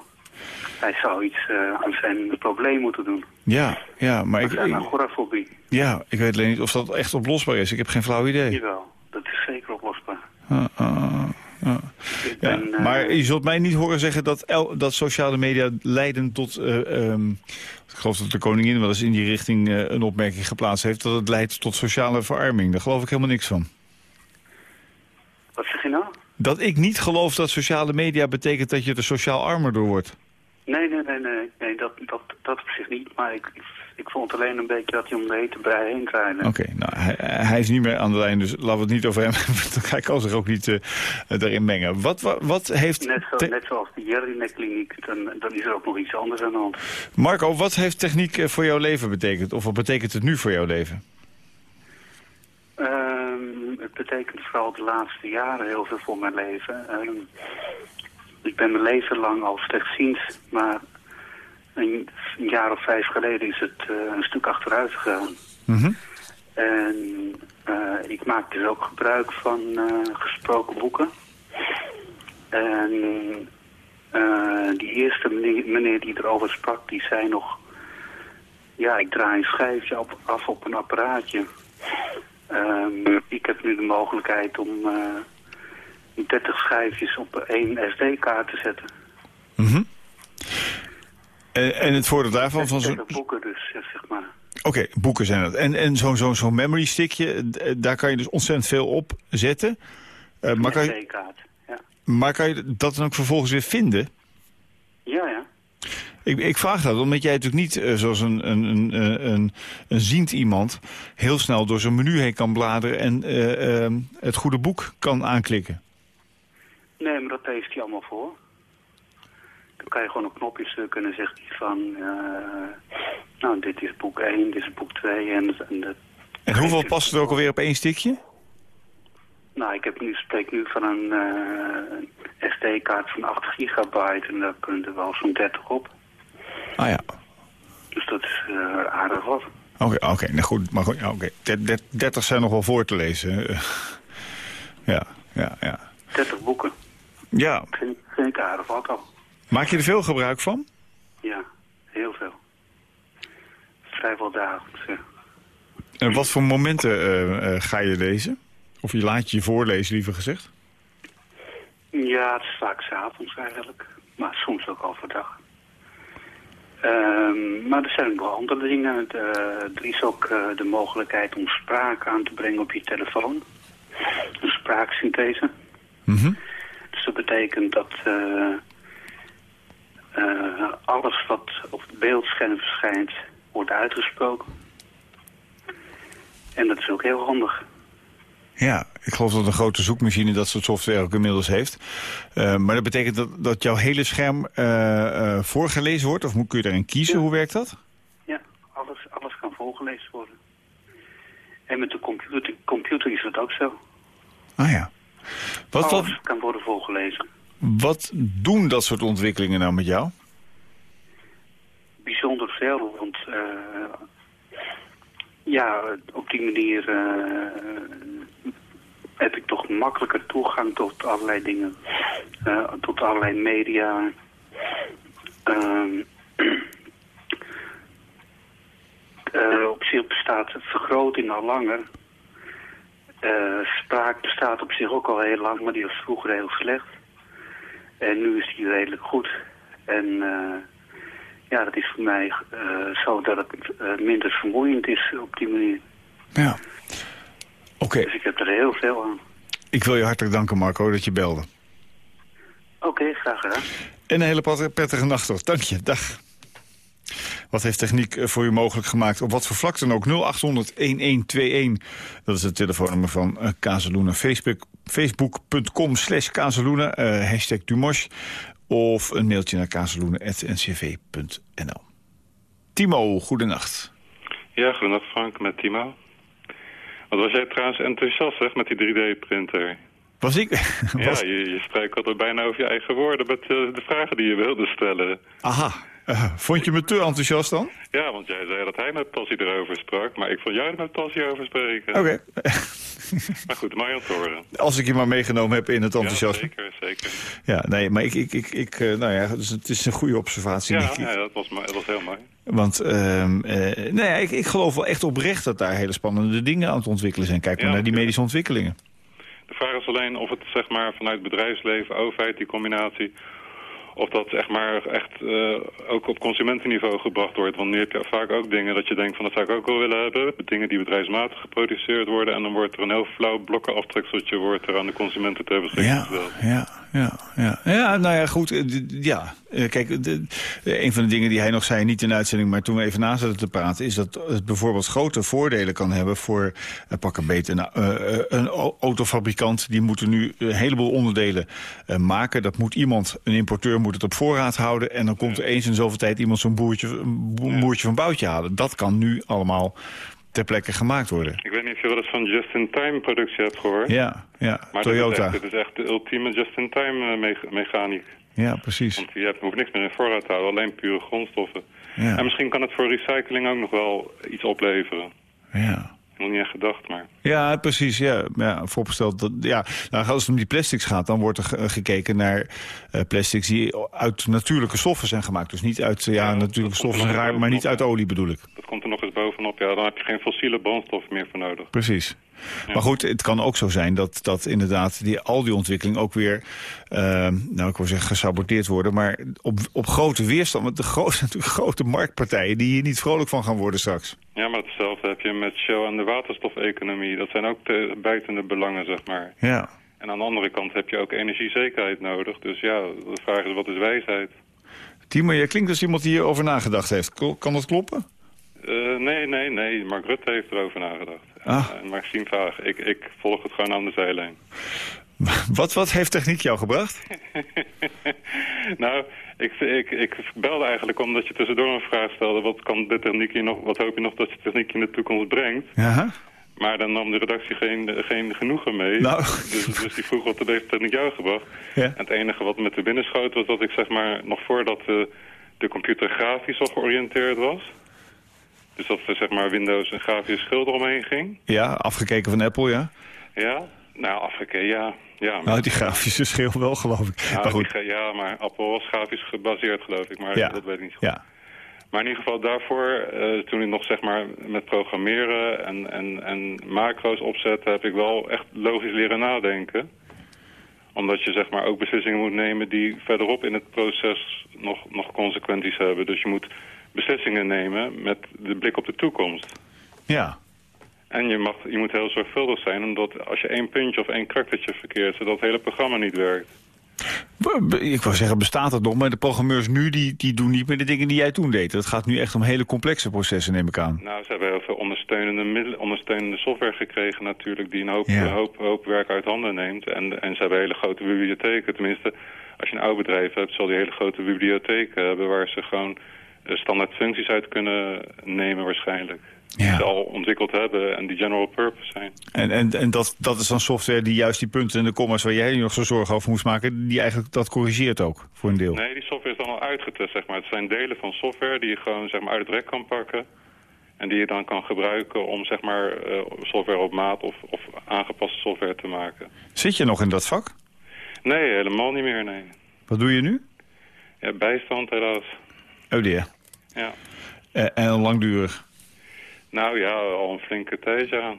Hij zou iets eh, aan zijn probleem moeten doen. Ja, ja, maar ik, Zijn agorafobie. ja, ik weet alleen niet of dat echt oplosbaar is. Ik heb geen flauw idee. Jawel, dat is zeker oplosbaar. Ah, ah, ah. Ja, ben, eh, maar je zult mij niet horen zeggen dat, el- dat sociale media leiden tot... eh, ehm, ik geloof dat de koningin wel eens in die richting een opmerking geplaatst heeft... dat het leidt tot sociale verarming. Daar geloof ik helemaal niks van. Wat zeg je nou? Dat ik niet geloof dat sociale media betekent dat je er sociaal armer door wordt. Nee, nee, nee, nee, nee dat, dat, dat op zich niet. Maar ik, ik vond alleen een beetje dat hij om de hete brei heen draaide. Oké, nou, hij, hij is niet meer aan de lijn, dus laten we het niet over hem hebben. Hij kan zich ook niet eh daarin mengen. Wat, wat, wat heeft... Net, zo, net zoals de Jelinek-kliniek, dan, dan is er ook nog iets anders aan de hand. Marco, wat heeft techniek eh, voor jouw leven betekend? Of wat betekent het nu voor jouw leven? Ehm, het betekent vooral de laatste jaren heel veel voor mijn leven. Ehm, ik ben mijn leven lang al slechtziend, maar een, een jaar of vijf geleden is het eh, een stuk achteruit gegaan. Mhm. En eh, ik maak dus ook gebruik van eh, gesproken boeken. En die eerste meneer, meneer die erover sprak, die zei nog... Ja, ik draai een schijfje op, af op een apparaatje. Ehm, ik heb nu de mogelijkheid om 30 schijfjes op één SD-kaart te zetten. Mhm. En, en het voordeel daarvan van zo'n... 30 boeken dus, zeg maar. Oké, boeken zijn dat. En, en zo'n zo'n zo'n memory stickje, d- daar kan je dus ontzettend veel op zetten. Eh, maar, kan je, SD-kaart, ja. maar kan je dat dan ook vervolgens weer vinden? Ja, ja. Ik, ik vraag dat omdat jij natuurlijk niet, eh, zoals een, een, een, een, een, ziend iemand... heel snel door zo'n menu heen kan bladeren en eh, eh, het goede boek kan aanklikken. Nee, maar dat heeft hij allemaal voor. Dan kan je gewoon op knopjes drukken en dan zegt hij van... eh, nou, dit is boek 1, dit is boek 2 en, en dat... En hoeveel past er ook alweer op één stickje? Nou, ik heb nu, spreek nu van een eh, SD-kaart van 8 gigabyte en daar kunnen er wel zo'n 30 op. Ah ja, Dus dat is eh, aardig wat. oké, oké, nou goed. Maar goed, ja, oké. Der- der- 30 zijn nog wel voor te lezen. Eh, ja, ja, ja. 30 boeken. Ja, ik aardig wat al. maak je er veel gebruik van? Ja, heel veel. Vrijwel dagelijks, ja. En wat voor momenten eh, eh, ga je lezen? Of je laat je je voorlezen, liever gezegd? Ja, het is vaak s'avonds eigenlijk. Maar soms ook overdag. Ehm maar er zijn ook wel andere dingen. De- er is ook eh, de mogelijkheid om spraak aan te brengen op je telefoon. Een spraaksynthese. Mhm. Dus dat betekent dat eh, eh, alles wat op het beeldscherm verschijnt, wordt uitgesproken. En dat is ook heel handig. Ja, ik geloof dat een grote zoekmachine dat soort software ook inmiddels heeft. Eh, maar dat betekent dat, dat jouw hele scherm voorgelezen wordt? Of moet, kun je daarin kiezen? Hoe werkt dat? Ja, alles, alles kan voorgelezen worden. En met de computer, computer is dat ook zo. Ah ja. Wat, kan worden voorgelezen. wat doen dat soort ontwikkelingen nou met jou? Bijzonder veel, want eh, ja, op die manier eh, heb ik toch makkelijker toegang tot allerlei dingen. Eh, tot allerlei media. Ehm, eh, op zich bestaat vergroting al langer. Eh, spraak bestaat op zich ook al heel lang, maar die was vroeger heel slecht. En nu is die redelijk goed. En eh, ja, dat is voor mij eh, zo dat het minder vermoeiend is op die manier. Ja. Oké, Dus ik heb er heel veel aan. ik wil je hartelijk danken Marco dat je belde. Oké, graag gedaan. En een hele prettige nacht toch. Dank je, dag. Wat heeft techniek eh, voor u mogelijk gemaakt? Op wat voor vlak dan ook? 0800-1121. Dat is het telefoonnummer van uh, Kazeluna. Facebook, Facebook.com slash Kazeluna. eh, hashtag Dumosh. Of een mailtje naar kazeluna.ncv.nl. Timo, goedenacht. Ja, goedendag Frank, met Timo. Wat was jij trouwens enthousiast zeg, met die 3D-printer? Was ik? Ja, je, je struikelde er bijna over je eigen woorden met eh, de vragen die je wilde stellen. Aha. Eh, vond je me te enthousiast dan? Ja, want jij zei dat hij met passie erover sprak, maar ik vond jou er met passie over spreken. Oké. Maar goed, maar je het horen. Als ik je maar meegenomen heb in het enthousiasme. Ja, zeker, zeker. Ja, nee, maar ik, ik, ik, ik eh, nou ja, dus het is een goede observatie. Ja, dat, was, dat was heel mooi. Want ehm eh, nou ja, ik, ik geloof wel echt oprecht dat daar hele spannende dingen aan het ontwikkelen zijn. Kijk maar Ja, naar die medische ontwikkelingen. De vraag is alleen of het zeg maar vanuit bedrijfsleven, overheid, die combinatie... of dat zeg maar echt eh, ook op consumentenniveau gebracht wordt. Want nu heb je vaak ook dingen dat je denkt van dat zou ik ook wel willen hebben. Dingen die bedrijfsmatig geproduceerd worden. En dan wordt er een heel flauw blokkenaftrekseltje wordt er aan de consumenten ter beschikking gesteld. ja, ja, ja. Ja, nou ja, goed. eh, Ja, Eh, kijk, de- eh, een van de dingen die hij nog zei, niet in de uitzending, maar toen we even na zaten te praten, is dat het bijvoorbeeld grote voordelen kan hebben voor, eh, pak een beet, een, een au- autofabrikant. Die moeten nu een heleboel onderdelen maken. Dat moet iemand, een importeur moet het op voorraad houden. En dan komt er eens in zoveel tijd iemand zo'n boertje, boertje van boutje halen. Dat kan nu allemaal ter plekke gemaakt worden. Ik weet niet of je wel eens van just-in-time productie hebt gehoord. Ja, ja, Maar Toyota. Dat is, dit is echt de ultieme just-in-time eh, me- mechaniek. Ja, precies. Want je hebt, hoeft niks meer in voorraad te houden, alleen pure grondstoffen. Ja. En misschien kan het voor recycling ook nog wel iets opleveren. Ja, Nog niet echt gedacht, maar... Ja, precies. Ja, ja vooropgesteld. Dat, ja, nou, als het om die plastics gaat, dan wordt er ge- gekeken naar eh, plastics die uit natuurlijke stoffen zijn gemaakt. Dus niet uit, ja, natuurlijke stoffen zijn raar, maar niet uit olie bedoel ik. Dat komt er nog eens bovenop. Ja, dan heb je geen fossiele brandstof meer voor nodig. Precies. Maar goed, het kan ook zo zijn dat, dat inderdaad die, al die ontwikkeling ook weer, eh, nou ik wil zeggen gesaboteerd worden, maar op, op grote weerstand, want de grote, natuurlijk grote marktpartijen die hier niet vrolijk van gaan worden straks. Ja, maar hetzelfde heb je met Shell en de waterstofeconomie. Dat zijn ook de bijtende belangen, zeg maar. Ja. En aan de andere kant heb je ook energiezekerheid nodig. Dus ja, de vraag is, wat is wijsheid? Timo, jij klinkt als iemand die hierover nagedacht heeft. Kan dat kloppen? Eh, nee, nee, nee. Mark Rutte heeft erover nagedacht. Ah. En Maxime Vaag. Ik, ik volg het gewoon aan de zijlijn. Wat, wat heeft techniek jou gebracht? nou, ik, ik, ik belde eigenlijk omdat je tussendoor een vraag stelde. Wat, kan de techniek je nog, wat hoop je nog dat de techniek je in de toekomst brengt? Ja. Maar dan nam de redactie geen, geen genoegen mee. Nou. Dus, dus die vroeg wat heeft de techniek jou gebracht. Ja. En het enige wat me te binnen schoot was dat ik zeg maar nog voordat de, de computer grafisch al georiënteerd was. Dus dat er zeg maar Windows een grafische schild eromheen ging. Ja, afgekeken van Apple, ja. Ja, nou afgekeken, ja. ja Nou, die grafische schil wel, geloof ik. Nou, maar goed. die- ja, maar Apple was grafisch gebaseerd, geloof ik. Maar Ja. dat weet ik niet goed. Ja. Maar in ieder geval daarvoor, eh, toen ik nog zeg maar met programmeren en, en, en macro's opzetten, heb ik wel echt logisch leren nadenken. Omdat je zeg maar ook beslissingen moet nemen die verderop in het proces nog, nog consequenties hebben. Dus je moet beslissingen nemen met de blik op de toekomst. Ja. En je, mag, je moet heel zorgvuldig zijn, omdat als je één puntje of één karaktertje verkeert, zodat het hele programma niet werkt. Ik wou zeggen, bestaat het nog? Maar de programmeurs nu, die, die doen niet meer de dingen die jij toen deed. Het gaat nu echt om hele complexe processen, neem ik aan. Nou, ze hebben heel veel ondersteunende, middelen, ondersteunende software gekregen natuurlijk... die een hoop, Ja. hoop, hoop werk uit handen neemt. En, en ze hebben hele grote bibliotheken. Tenminste, als je een oud bedrijf hebt, zal die hele grote bibliotheken hebben... waar ze gewoon standaard functies uit kunnen nemen waarschijnlijk. Die ze al ontwikkeld hebben en die general purpose zijn. En, en, en dat, dat is dan software die juist die punten en de commas... waar jij je nog zo zorgen over moest maken... die eigenlijk dat corrigeert ook, voor een deel. Nee, die software is dan al uitgetest, zeg maar. Het zijn delen van software die je gewoon zeg maar, uit het rek kan pakken... en die je dan kan gebruiken om zeg maar, eh, software op maat of, of aangepaste software te maken. Zit je nog in dat vak? Nee, helemaal niet meer, nee. Wat doe je nu? Ja, bijstand helaas. Oh dear. Ja. Eh, en langdurig. Nou ja, al een flinke tijd, ja.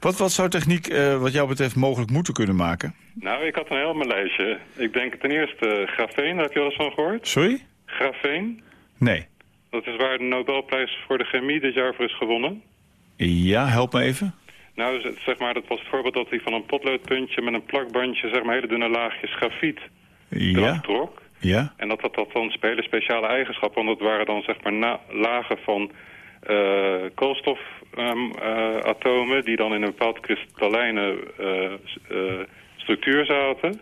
Wat, wat zou techniek eh, wat jou betreft mogelijk moeten kunnen maken? Nou, ik had een heel mijn lijstje. Ik denk ten eerste eh, grafeen, daar heb je wel eens van gehoord? Sorry? Grafeen. Nee. Dat is waar de Nobelprijs voor de chemie dit jaar voor is gewonnen. Ja, help me even. Nou, zeg maar, dat was het voorbeeld dat hij van een potloodpuntje met een plakbandje, zeg maar, hele dunne laagjes grafiet Ja. trok. Ja. En dat had dat dan spelen speciale eigenschappen, want dat waren dan zeg maar na- lagen van eh koolstofatomen die dan in een bepaald kristallijne eh, eh, structuur zaten.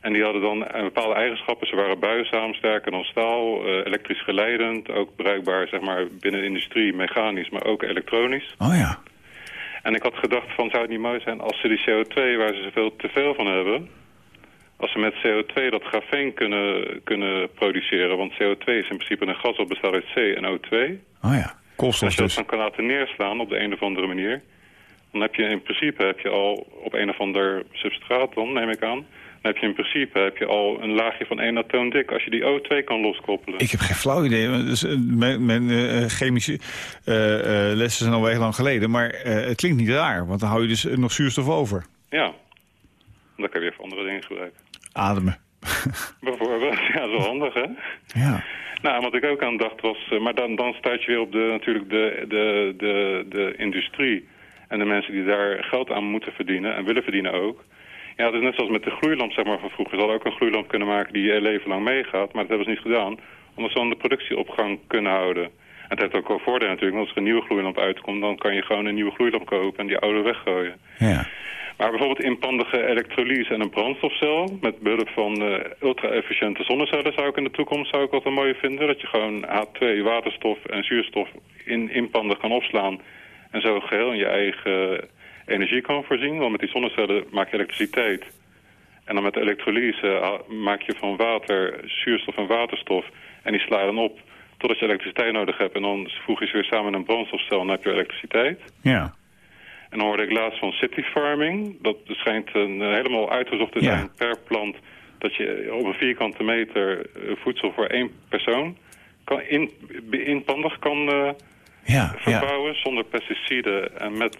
En die hadden dan een bepaalde eigenschappen. Ze waren buigzaam, sterker dan staal, eh, elektrisch geleidend. Ook bruikbaar zeg maar, binnen de industrie, mechanisch, maar ook elektronisch. Oh ja. En ik had gedacht van zou het niet mooi zijn als ze die CO2 waar ze zoveel te veel van hebben... als ze met CO2 dat grafeen kunnen, kunnen produceren. Want CO2 is in principe een gas dat bestaat uit C en O2. Oh ja. Koolstof Als je dat dus. dan kan laten neerslaan op de een of andere manier... dan heb je in principe heb je al op een of ander substraat dan, neem ik aan... dan heb je in principe heb je al een laagje van één atoom dik... als je die O2 kan loskoppelen. Ik heb geen flauw idee. Dus, eh, mijn mijn eh, chemische eh, eh, lessen zijn al heel lang geleden. Maar het klinkt niet raar. Want dan hou je dus nog zuurstof over. Ja, dat kan je weer voor andere dingen gebruiken. Ademen. Bijvoorbeeld, ja, zo handig hè? Ja. Nou, wat ik ook aan dacht was... eh, maar dan, dan stuit je weer op de, natuurlijk de, de, de, de industrie... en de mensen die daar geld aan moeten verdienen... en willen verdienen ook. Ja, het is net zoals met de gloeilamp zeg maar, van vroeger. Ze hadden ook een gloeilamp kunnen maken die je leven lang meegaat... maar dat hebben ze niet gedaan, omdat ze dan de productie op gang kunnen houden. En het heeft ook wel voordelen natuurlijk, want als er een nieuwe gloeilamp uitkomt... dan kan je gewoon een nieuwe gloeilamp kopen en die oude weggooien. Ja. Maar bijvoorbeeld inpandige elektrolyse en een brandstofcel... met behulp van eh, ultra-efficiënte zonnecellen zou ik in de toekomst zou ik wat een mooie vinden. Dat je gewoon H2, waterstof en zuurstof in inpanden kan opslaan... en zo geheel in je eigen energie kan voorzien. Want met die zonnecellen maak je elektriciteit. En dan met de elektrolyse ha- maak je van water zuurstof en waterstof... en die sla je dan op totdat je elektriciteit nodig hebt. En dan voeg je ze weer samen in een brandstofcel en heb je elektriciteit. Ja. En dan hoorde ik laatst van city farming. Dat schijnt een, eh, helemaal uitgezocht te Ja. zijn per plant. Dat je op een vierkante meter eh, voedsel voor één persoon kan in, inpandig kan eh, Ja, ja. verbouwen. Zonder pesticiden en met...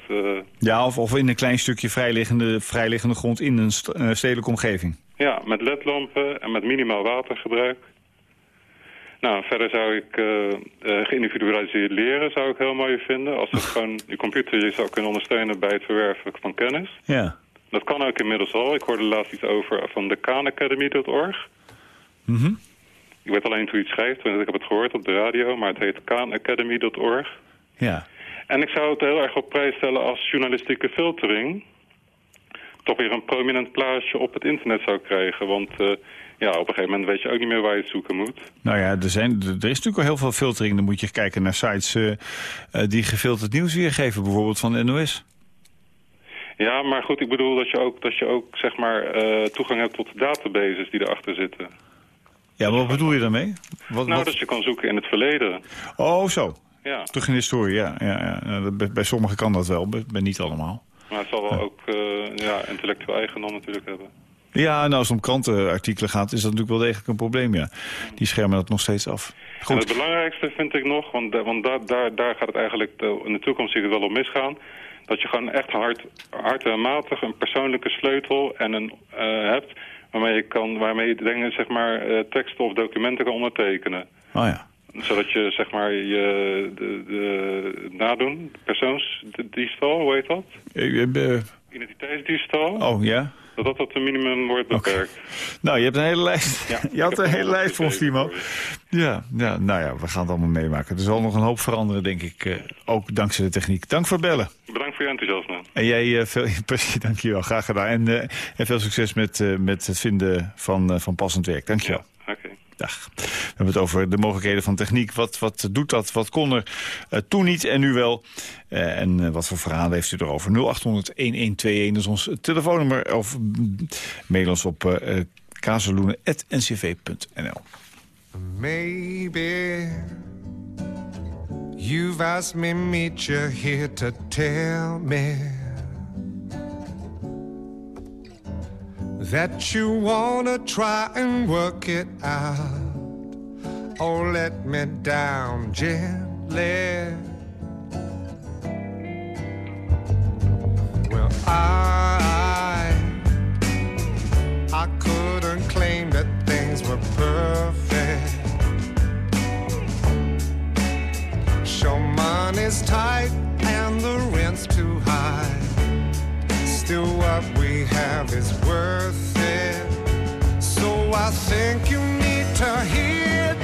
ja of, of in een klein stukje vrijliggende, vrijliggende grond in een st- stedelijke omgeving. Ja, met ledlampen en met minimaal watergebruik. Nou, verder zou ik eh, geïndividualiseerd leren zou ik heel mooi vinden. Als het gewoon je computer je zou kunnen ondersteunen bij het verwerven van kennis. Ja. Dat kan ook inmiddels al. Ik hoorde laatst iets over van de kaanacademy.org. Mhm. Ik weet alleen hoe je het schrijft, want ik heb het gehoord op de radio. Maar het heet kaanacademy.org. Ja. En ik zou het heel erg op prijs stellen als journalistieke filtering... toch weer een prominent plaatsje op het internet zou krijgen. Want eh, ja, op een gegeven moment weet je ook niet meer waar je het zoeken moet. Nou ja, er, zijn, er is natuurlijk al heel veel filtering. Dan moet je kijken naar sites eh, eh, die gefilterd nieuws weergeven. Bijvoorbeeld van de NOS. Ja, maar goed, ik bedoel dat je ook, dat je ook zeg maar, eh, toegang hebt tot de databases die erachter zitten. Ja, maar wat bedoel je daarmee? Wat, nou, wat- dat je kan zoeken in het verleden. Oh, zo. Ja, Terug in de historie, ja. ja, ja. Dat- Bij, bij sommigen kan dat wel, bij, bij niet allemaal. maar het zal wel ook eh, ja, intellectueel eigendom natuurlijk hebben. Ja, nou, als het om krantenartikelen gaat, is dat natuurlijk wel degelijk een probleem, ja. Die schermen dat nog steeds af. En Goed. het belangrijkste vind ik nog, want, want daar, daar, daar gaat het eigenlijk eh, in de toekomst zie ik het wel op misgaan. Dat je gewoon echt hard, hard en matig een persoonlijke sleutel en een, eh, hebt waarmee je, kan, waarmee je dingen, zeg maar, eh, teksten of documenten kan ondertekenen. Oh ja. Zodat je zeg maar je de, de nadoen, persoonsdiefstal, hoe heet dat? Eh, eh, eh, Identiteitsdiefstal. Oh, ja? Dat dat een minimum wordt beperkt. Nou, je hebt een hele lijst. Ja, je had een hele lijst voor ons, Timo. Ja, ja, nou ja, we gaan het allemaal meemaken. Er zal nog een hoop veranderen, denk ik. eh, ook dankzij de techniek. Dank voor bellen. Bedankt voor je enthousiasme. En jij, eh, veel, precies, dankjewel. Graag gedaan. En, eh, en veel succes met, met het vinden van, van passend werk. Dankjewel. Oké. We hebben het over de mogelijkheden van techniek. Wat, wat doet dat? Wat kon er eh, toen niet en nu wel? Eh, en eh, wat voor verhalen heeft u erover? 0800-1121 is ons telefoonnummer. Of mm, mail ons op uh, kazeloenen.ncv.nl. Maybe you've asked me meet you here to tell me that you wanna try and work it out. Oh, let me down gently. Well, I I couldn't claim that things were perfect. Sure, money's tight and the rent's too high. Still, what we have is worth it. So I think you need to hear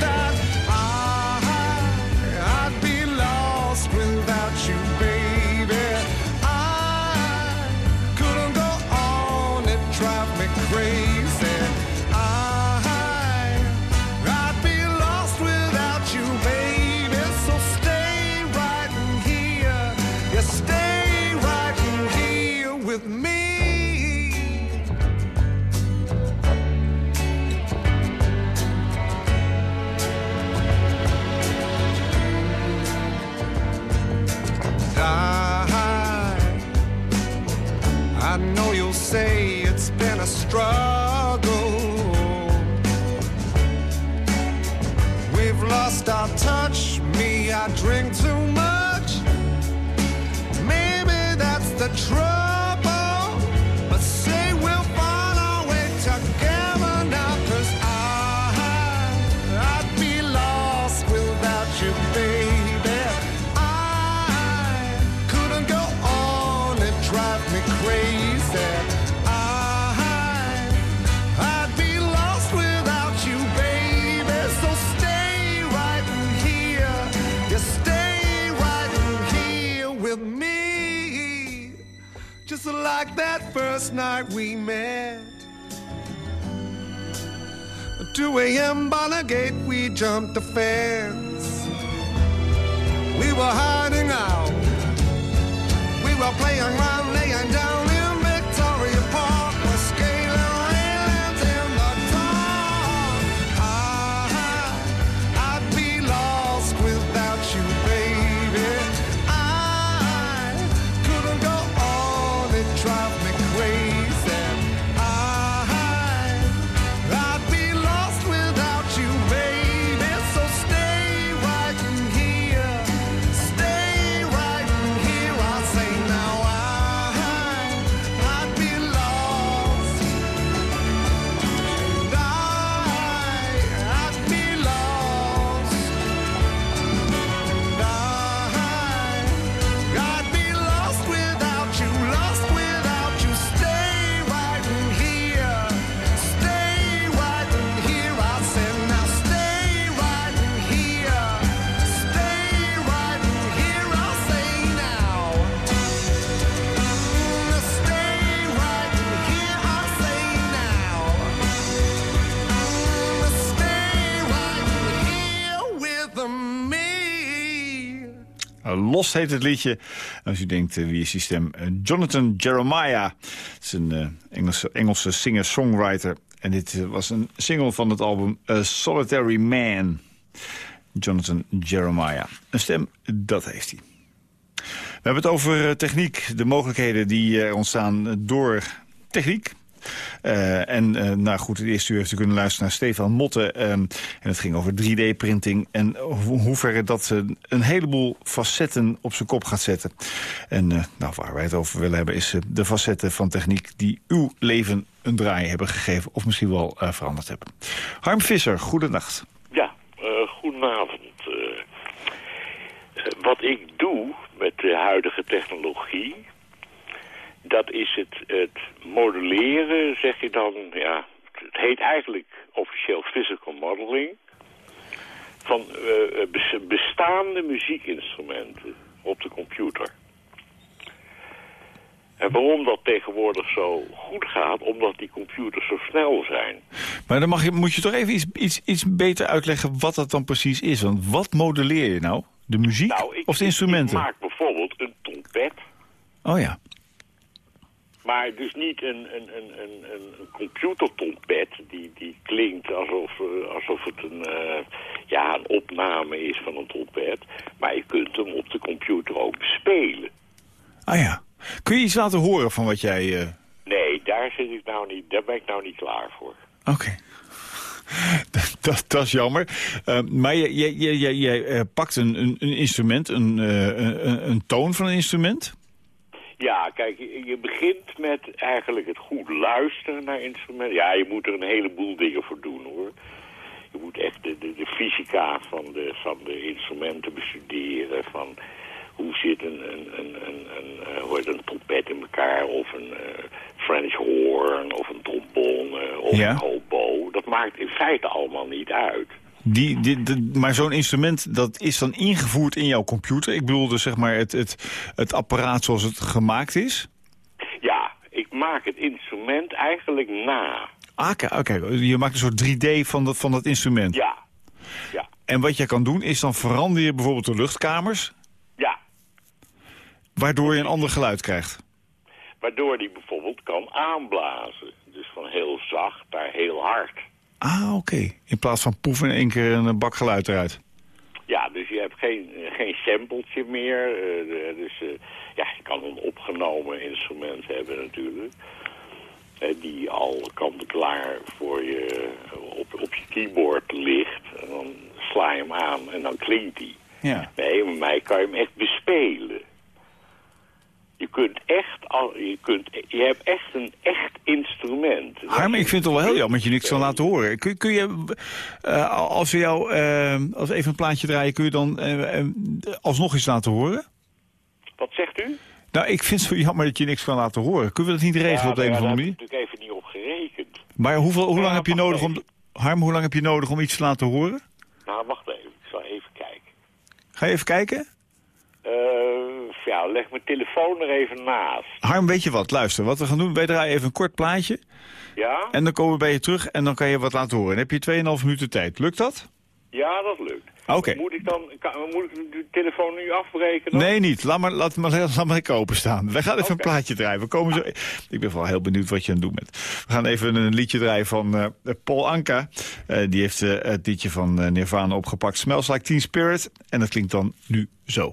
Lost touch. Me, I drink too much. Maybe that's the trouble. Like that first night we met. 2 a.m. Gate, we jumped the fence. We were hiding out. We were playing around, laying down Lost heet het liedje. Als u denkt, eh, wie is die stem? Eh, Jonathan Jeremiah. Het is een eh, Engelse, Engelse singer-songwriter. En dit was een single van het album Solitary Man. Jonathan Jeremiah. Een stem, dat heeft hij. We hebben het over techniek. De mogelijkheden die ontstaan door techniek. Eh, en eh, nou goed, het eerste uur heeft u kunnen luisteren naar Stefan Motte. ehm, en het ging over 3D-printing en hoe hoeverre dat eh, een heleboel facetten op zijn kop gaat zetten. En nou, waar wij het over willen hebben is de facetten van techniek die uw leven een draai hebben gegeven. Of misschien wel veranderd hebben. Harm Visser, goedenacht. Ja, goedenavond. Wat ik doe met de huidige technologie, dat is het, het modelleren, zeg je dan, ja, het heet eigenlijk officieel physical modeling, van eh, eh, bes- bestaande muziekinstrumenten op de computer. En waarom dat tegenwoordig zo goed gaat, omdat die computers zo snel zijn. Maar dan mag je, moet je toch even iets, iets, iets beter uitleggen wat dat dan precies is. Want wat modelleer je nou? De muziek Nou, ik, of de instrumenten? Ik maak bijvoorbeeld een trompet. Oh ja. Maar dus niet een, een, een, een, een computertrompet die, die klinkt alsof, eh, alsof het een, eh, ja, een opname is van een trompet. Maar je kunt hem op de computer ook bespelen. Ah ja. Kun je iets laten horen van wat jij... eh, Nee, daar, zit ik nou niet, daar ben ik nou niet klaar voor. Oké. dat, dat is jammer. Maar jij, jij, jij, jij, pakt een, een, een instrument, een, een, een toon van een instrument. Ja, kijk, je, begint met eigenlijk het goed luisteren naar instrumenten. Ja, je moet er een heleboel dingen voor doen, hoor. Je moet echt de, de, de fysica van de, van de instrumenten bestuderen. Van hoe zit een, een, een, een, een, eh, hoe heet een trompet in elkaar, of een eh, French horn, of een trombone, of Ja. een hobo. Dat maakt in feite allemaal niet uit. Die, die, de- maar zo'n instrument, dat is dan ingevoerd in jouw computer. Ik bedoel dus zeg maar het, het, het apparaat zoals het gemaakt is. Ja, ik maak het instrument eigenlijk na. Ah, oké, oké. je maakt een soort 3D van dat, van dat instrument. Ja, ja, En wat je kan doen is dan verander je bijvoorbeeld de luchtkamers... ja. waardoor je een ander geluid krijgt. Waardoor die bijvoorbeeld kan aanblazen. Dus van heel zacht naar heel hard. Ah, oké. In plaats van poef in één keer een bak geluid eruit. Ja, dus je hebt geen, eh, geen sampletje meer. eh, dus eh, ja, je kan een opgenomen instrument hebben natuurlijk. eh, die al kant-en-klaar voor je eh, op, op je keyboard ligt. En dan sla je hem aan en dan klinkt die. Ja. Nee, met mij kan je hem echt bespelen. Je kunt echt, al, je, kunt, je hebt echt een echt instrument. Harm, ik vind het wel heel jammer dat je niks kan laten horen. Kun, kun je, eh, als we jou eh, als we even een plaatje draaien, kun je dan eh, alsnog iets laten horen? Wat zegt u? Nou, ik vind het zo jammer dat je niks kan laten horen. Kunnen we dat niet regelen Ja, op de een of andere daar manier? heb ik natuurlijk even niet op gerekend. Maar hoeveel, hoe lang heb je nodig om... Harm, hoe lang heb je nodig om iets te laten horen? Nou, wacht even. Ik zal even kijken. Ga je even kijken? Eh, ja, leg mijn telefoon er even naast. Harm, weet je wat? Luister, wat we gaan doen, wij draaien even een kort plaatje. Ja? En dan komen we bij je terug en dan kan je wat laten horen. Dan heb je 2,5 minuten tijd. Lukt dat? Ja, dat lukt. Oké. Moet ik dan kan, moet ik de telefoon nu afbreken? Dan? Nee, niet. Laat maar, laat maar, laat maar openstaan. Wij gaan even een plaatje draaien. We komen zo... Ik ben vooral heel benieuwd wat je aan het doen bent. We gaan even een liedje draaien van eh, Paul Anka. Eh, die heeft eh, het liedje van eh, Nirvana opgepakt. Smells Like Teen Spirit. En dat klinkt dan nu zo.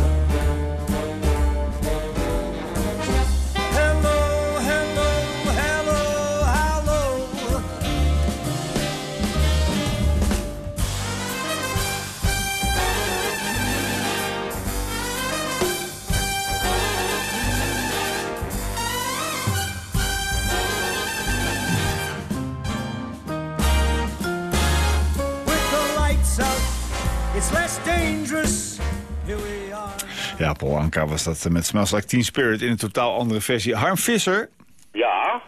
dangerous. Here we are. Ja, Paul Anka was dat met Smells Like Teen Spirit in een totaal andere versie. Harm Visser, Ja,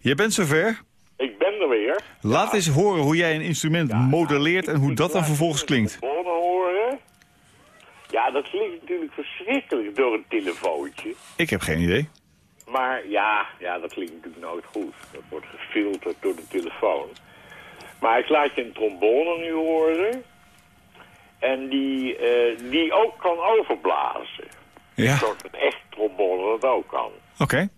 je bent zover. ik ben er weer. Laat eens horen hoe jij een instrument modelleert en hoe dat dan vervolgens klinkt. Horen horen. Ja, dat klinkt natuurlijk verschrikkelijk door een telefoontje. Ik heb geen idee. Maar ja, ja, dat klinkt natuurlijk nooit goed. Dat wordt gefilterd door de telefoon. Maar ik laat je een trombone nu horen. En die, eh, die ook kan overblazen. Ja. Zoals een echt trombone dat ook kan. Oké.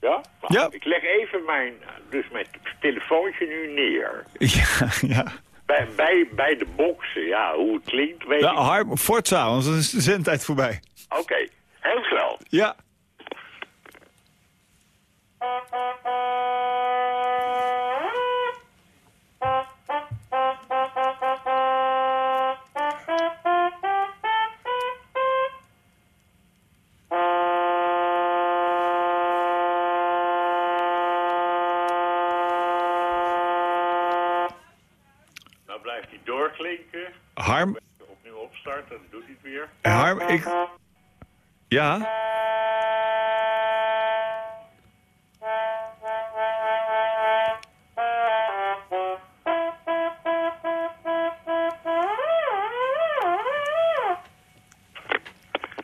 Ja? Nou, Ja. Ik leg even mijn, dus mijn telefoontje nu neer. Ja, ja. Bij, bij, bij de boksen, ja, hoe het klinkt, weet ja ik. Harm, Forza, want dan is de zendtijd voorbij. Oké, heel snel. Ja. Hij doorklinken. Harm, Opnieuw opstarten, dan doet hij het weer. Harm, ik... Ja?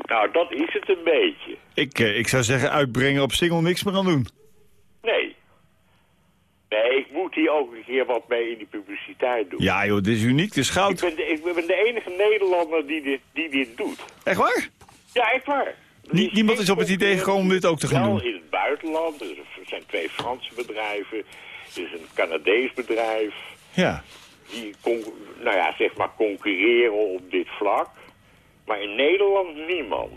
Nou, dat is het een beetje. Ik, eh, ik zou zeggen, uitbrengen op single niks meer aan doen. Nee. Nee, ik moet hier ook een keer wat mee in die publiciteit doen. Ja joh, dit is uniek, dit is Ik goud. ben, de, ik ben de enige Nederlander die dit, die dit doet. Echt waar? Ja, echt waar. Nie- niemand is op het idee gekomen om dit ook te gaan Wel doen. in het buitenland. Er zijn twee Franse bedrijven. Er is een Canadees bedrijf. Ja. Die nou ja, zeg maar concurreren op dit vlak. Maar in Nederland niemand.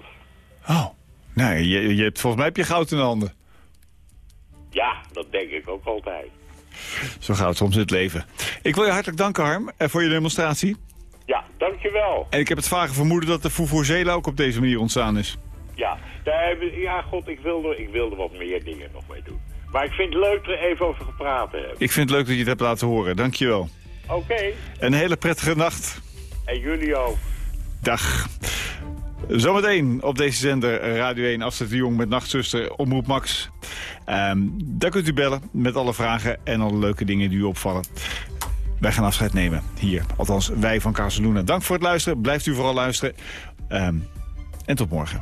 Nee, je, je hebt, volgens mij heb je goud in de handen. Ja, dat denk ik ook altijd. Zo gaat het soms in het leven. Ik wil je hartelijk danken, Harm, eh, voor je demonstratie. Ja, dankjewel. En ik heb het vage vermoeden dat de Fufuzela ook op deze manier ontstaan is. Ja, daar ja god, ik wilde, ik wilde wat meer dingen nog mee doen. Maar ik vind het leuk er even over gepraat te hebben. Ik vind het leuk dat je het hebt laten horen. Dankjewel. Oké, Een hele prettige nacht. en jullie ook. Dag. Zometeen op deze zender Radio 1 Afzet de Jong met Nachtzuster Omroep Max. Ehm, daar kunt u bellen met alle vragen en alle leuke dingen die u opvallen. Wij gaan afscheid nemen hier. Althans, wij van Casaluna. Dank voor het luisteren. Blijft u vooral luisteren. Ehm, en tot morgen.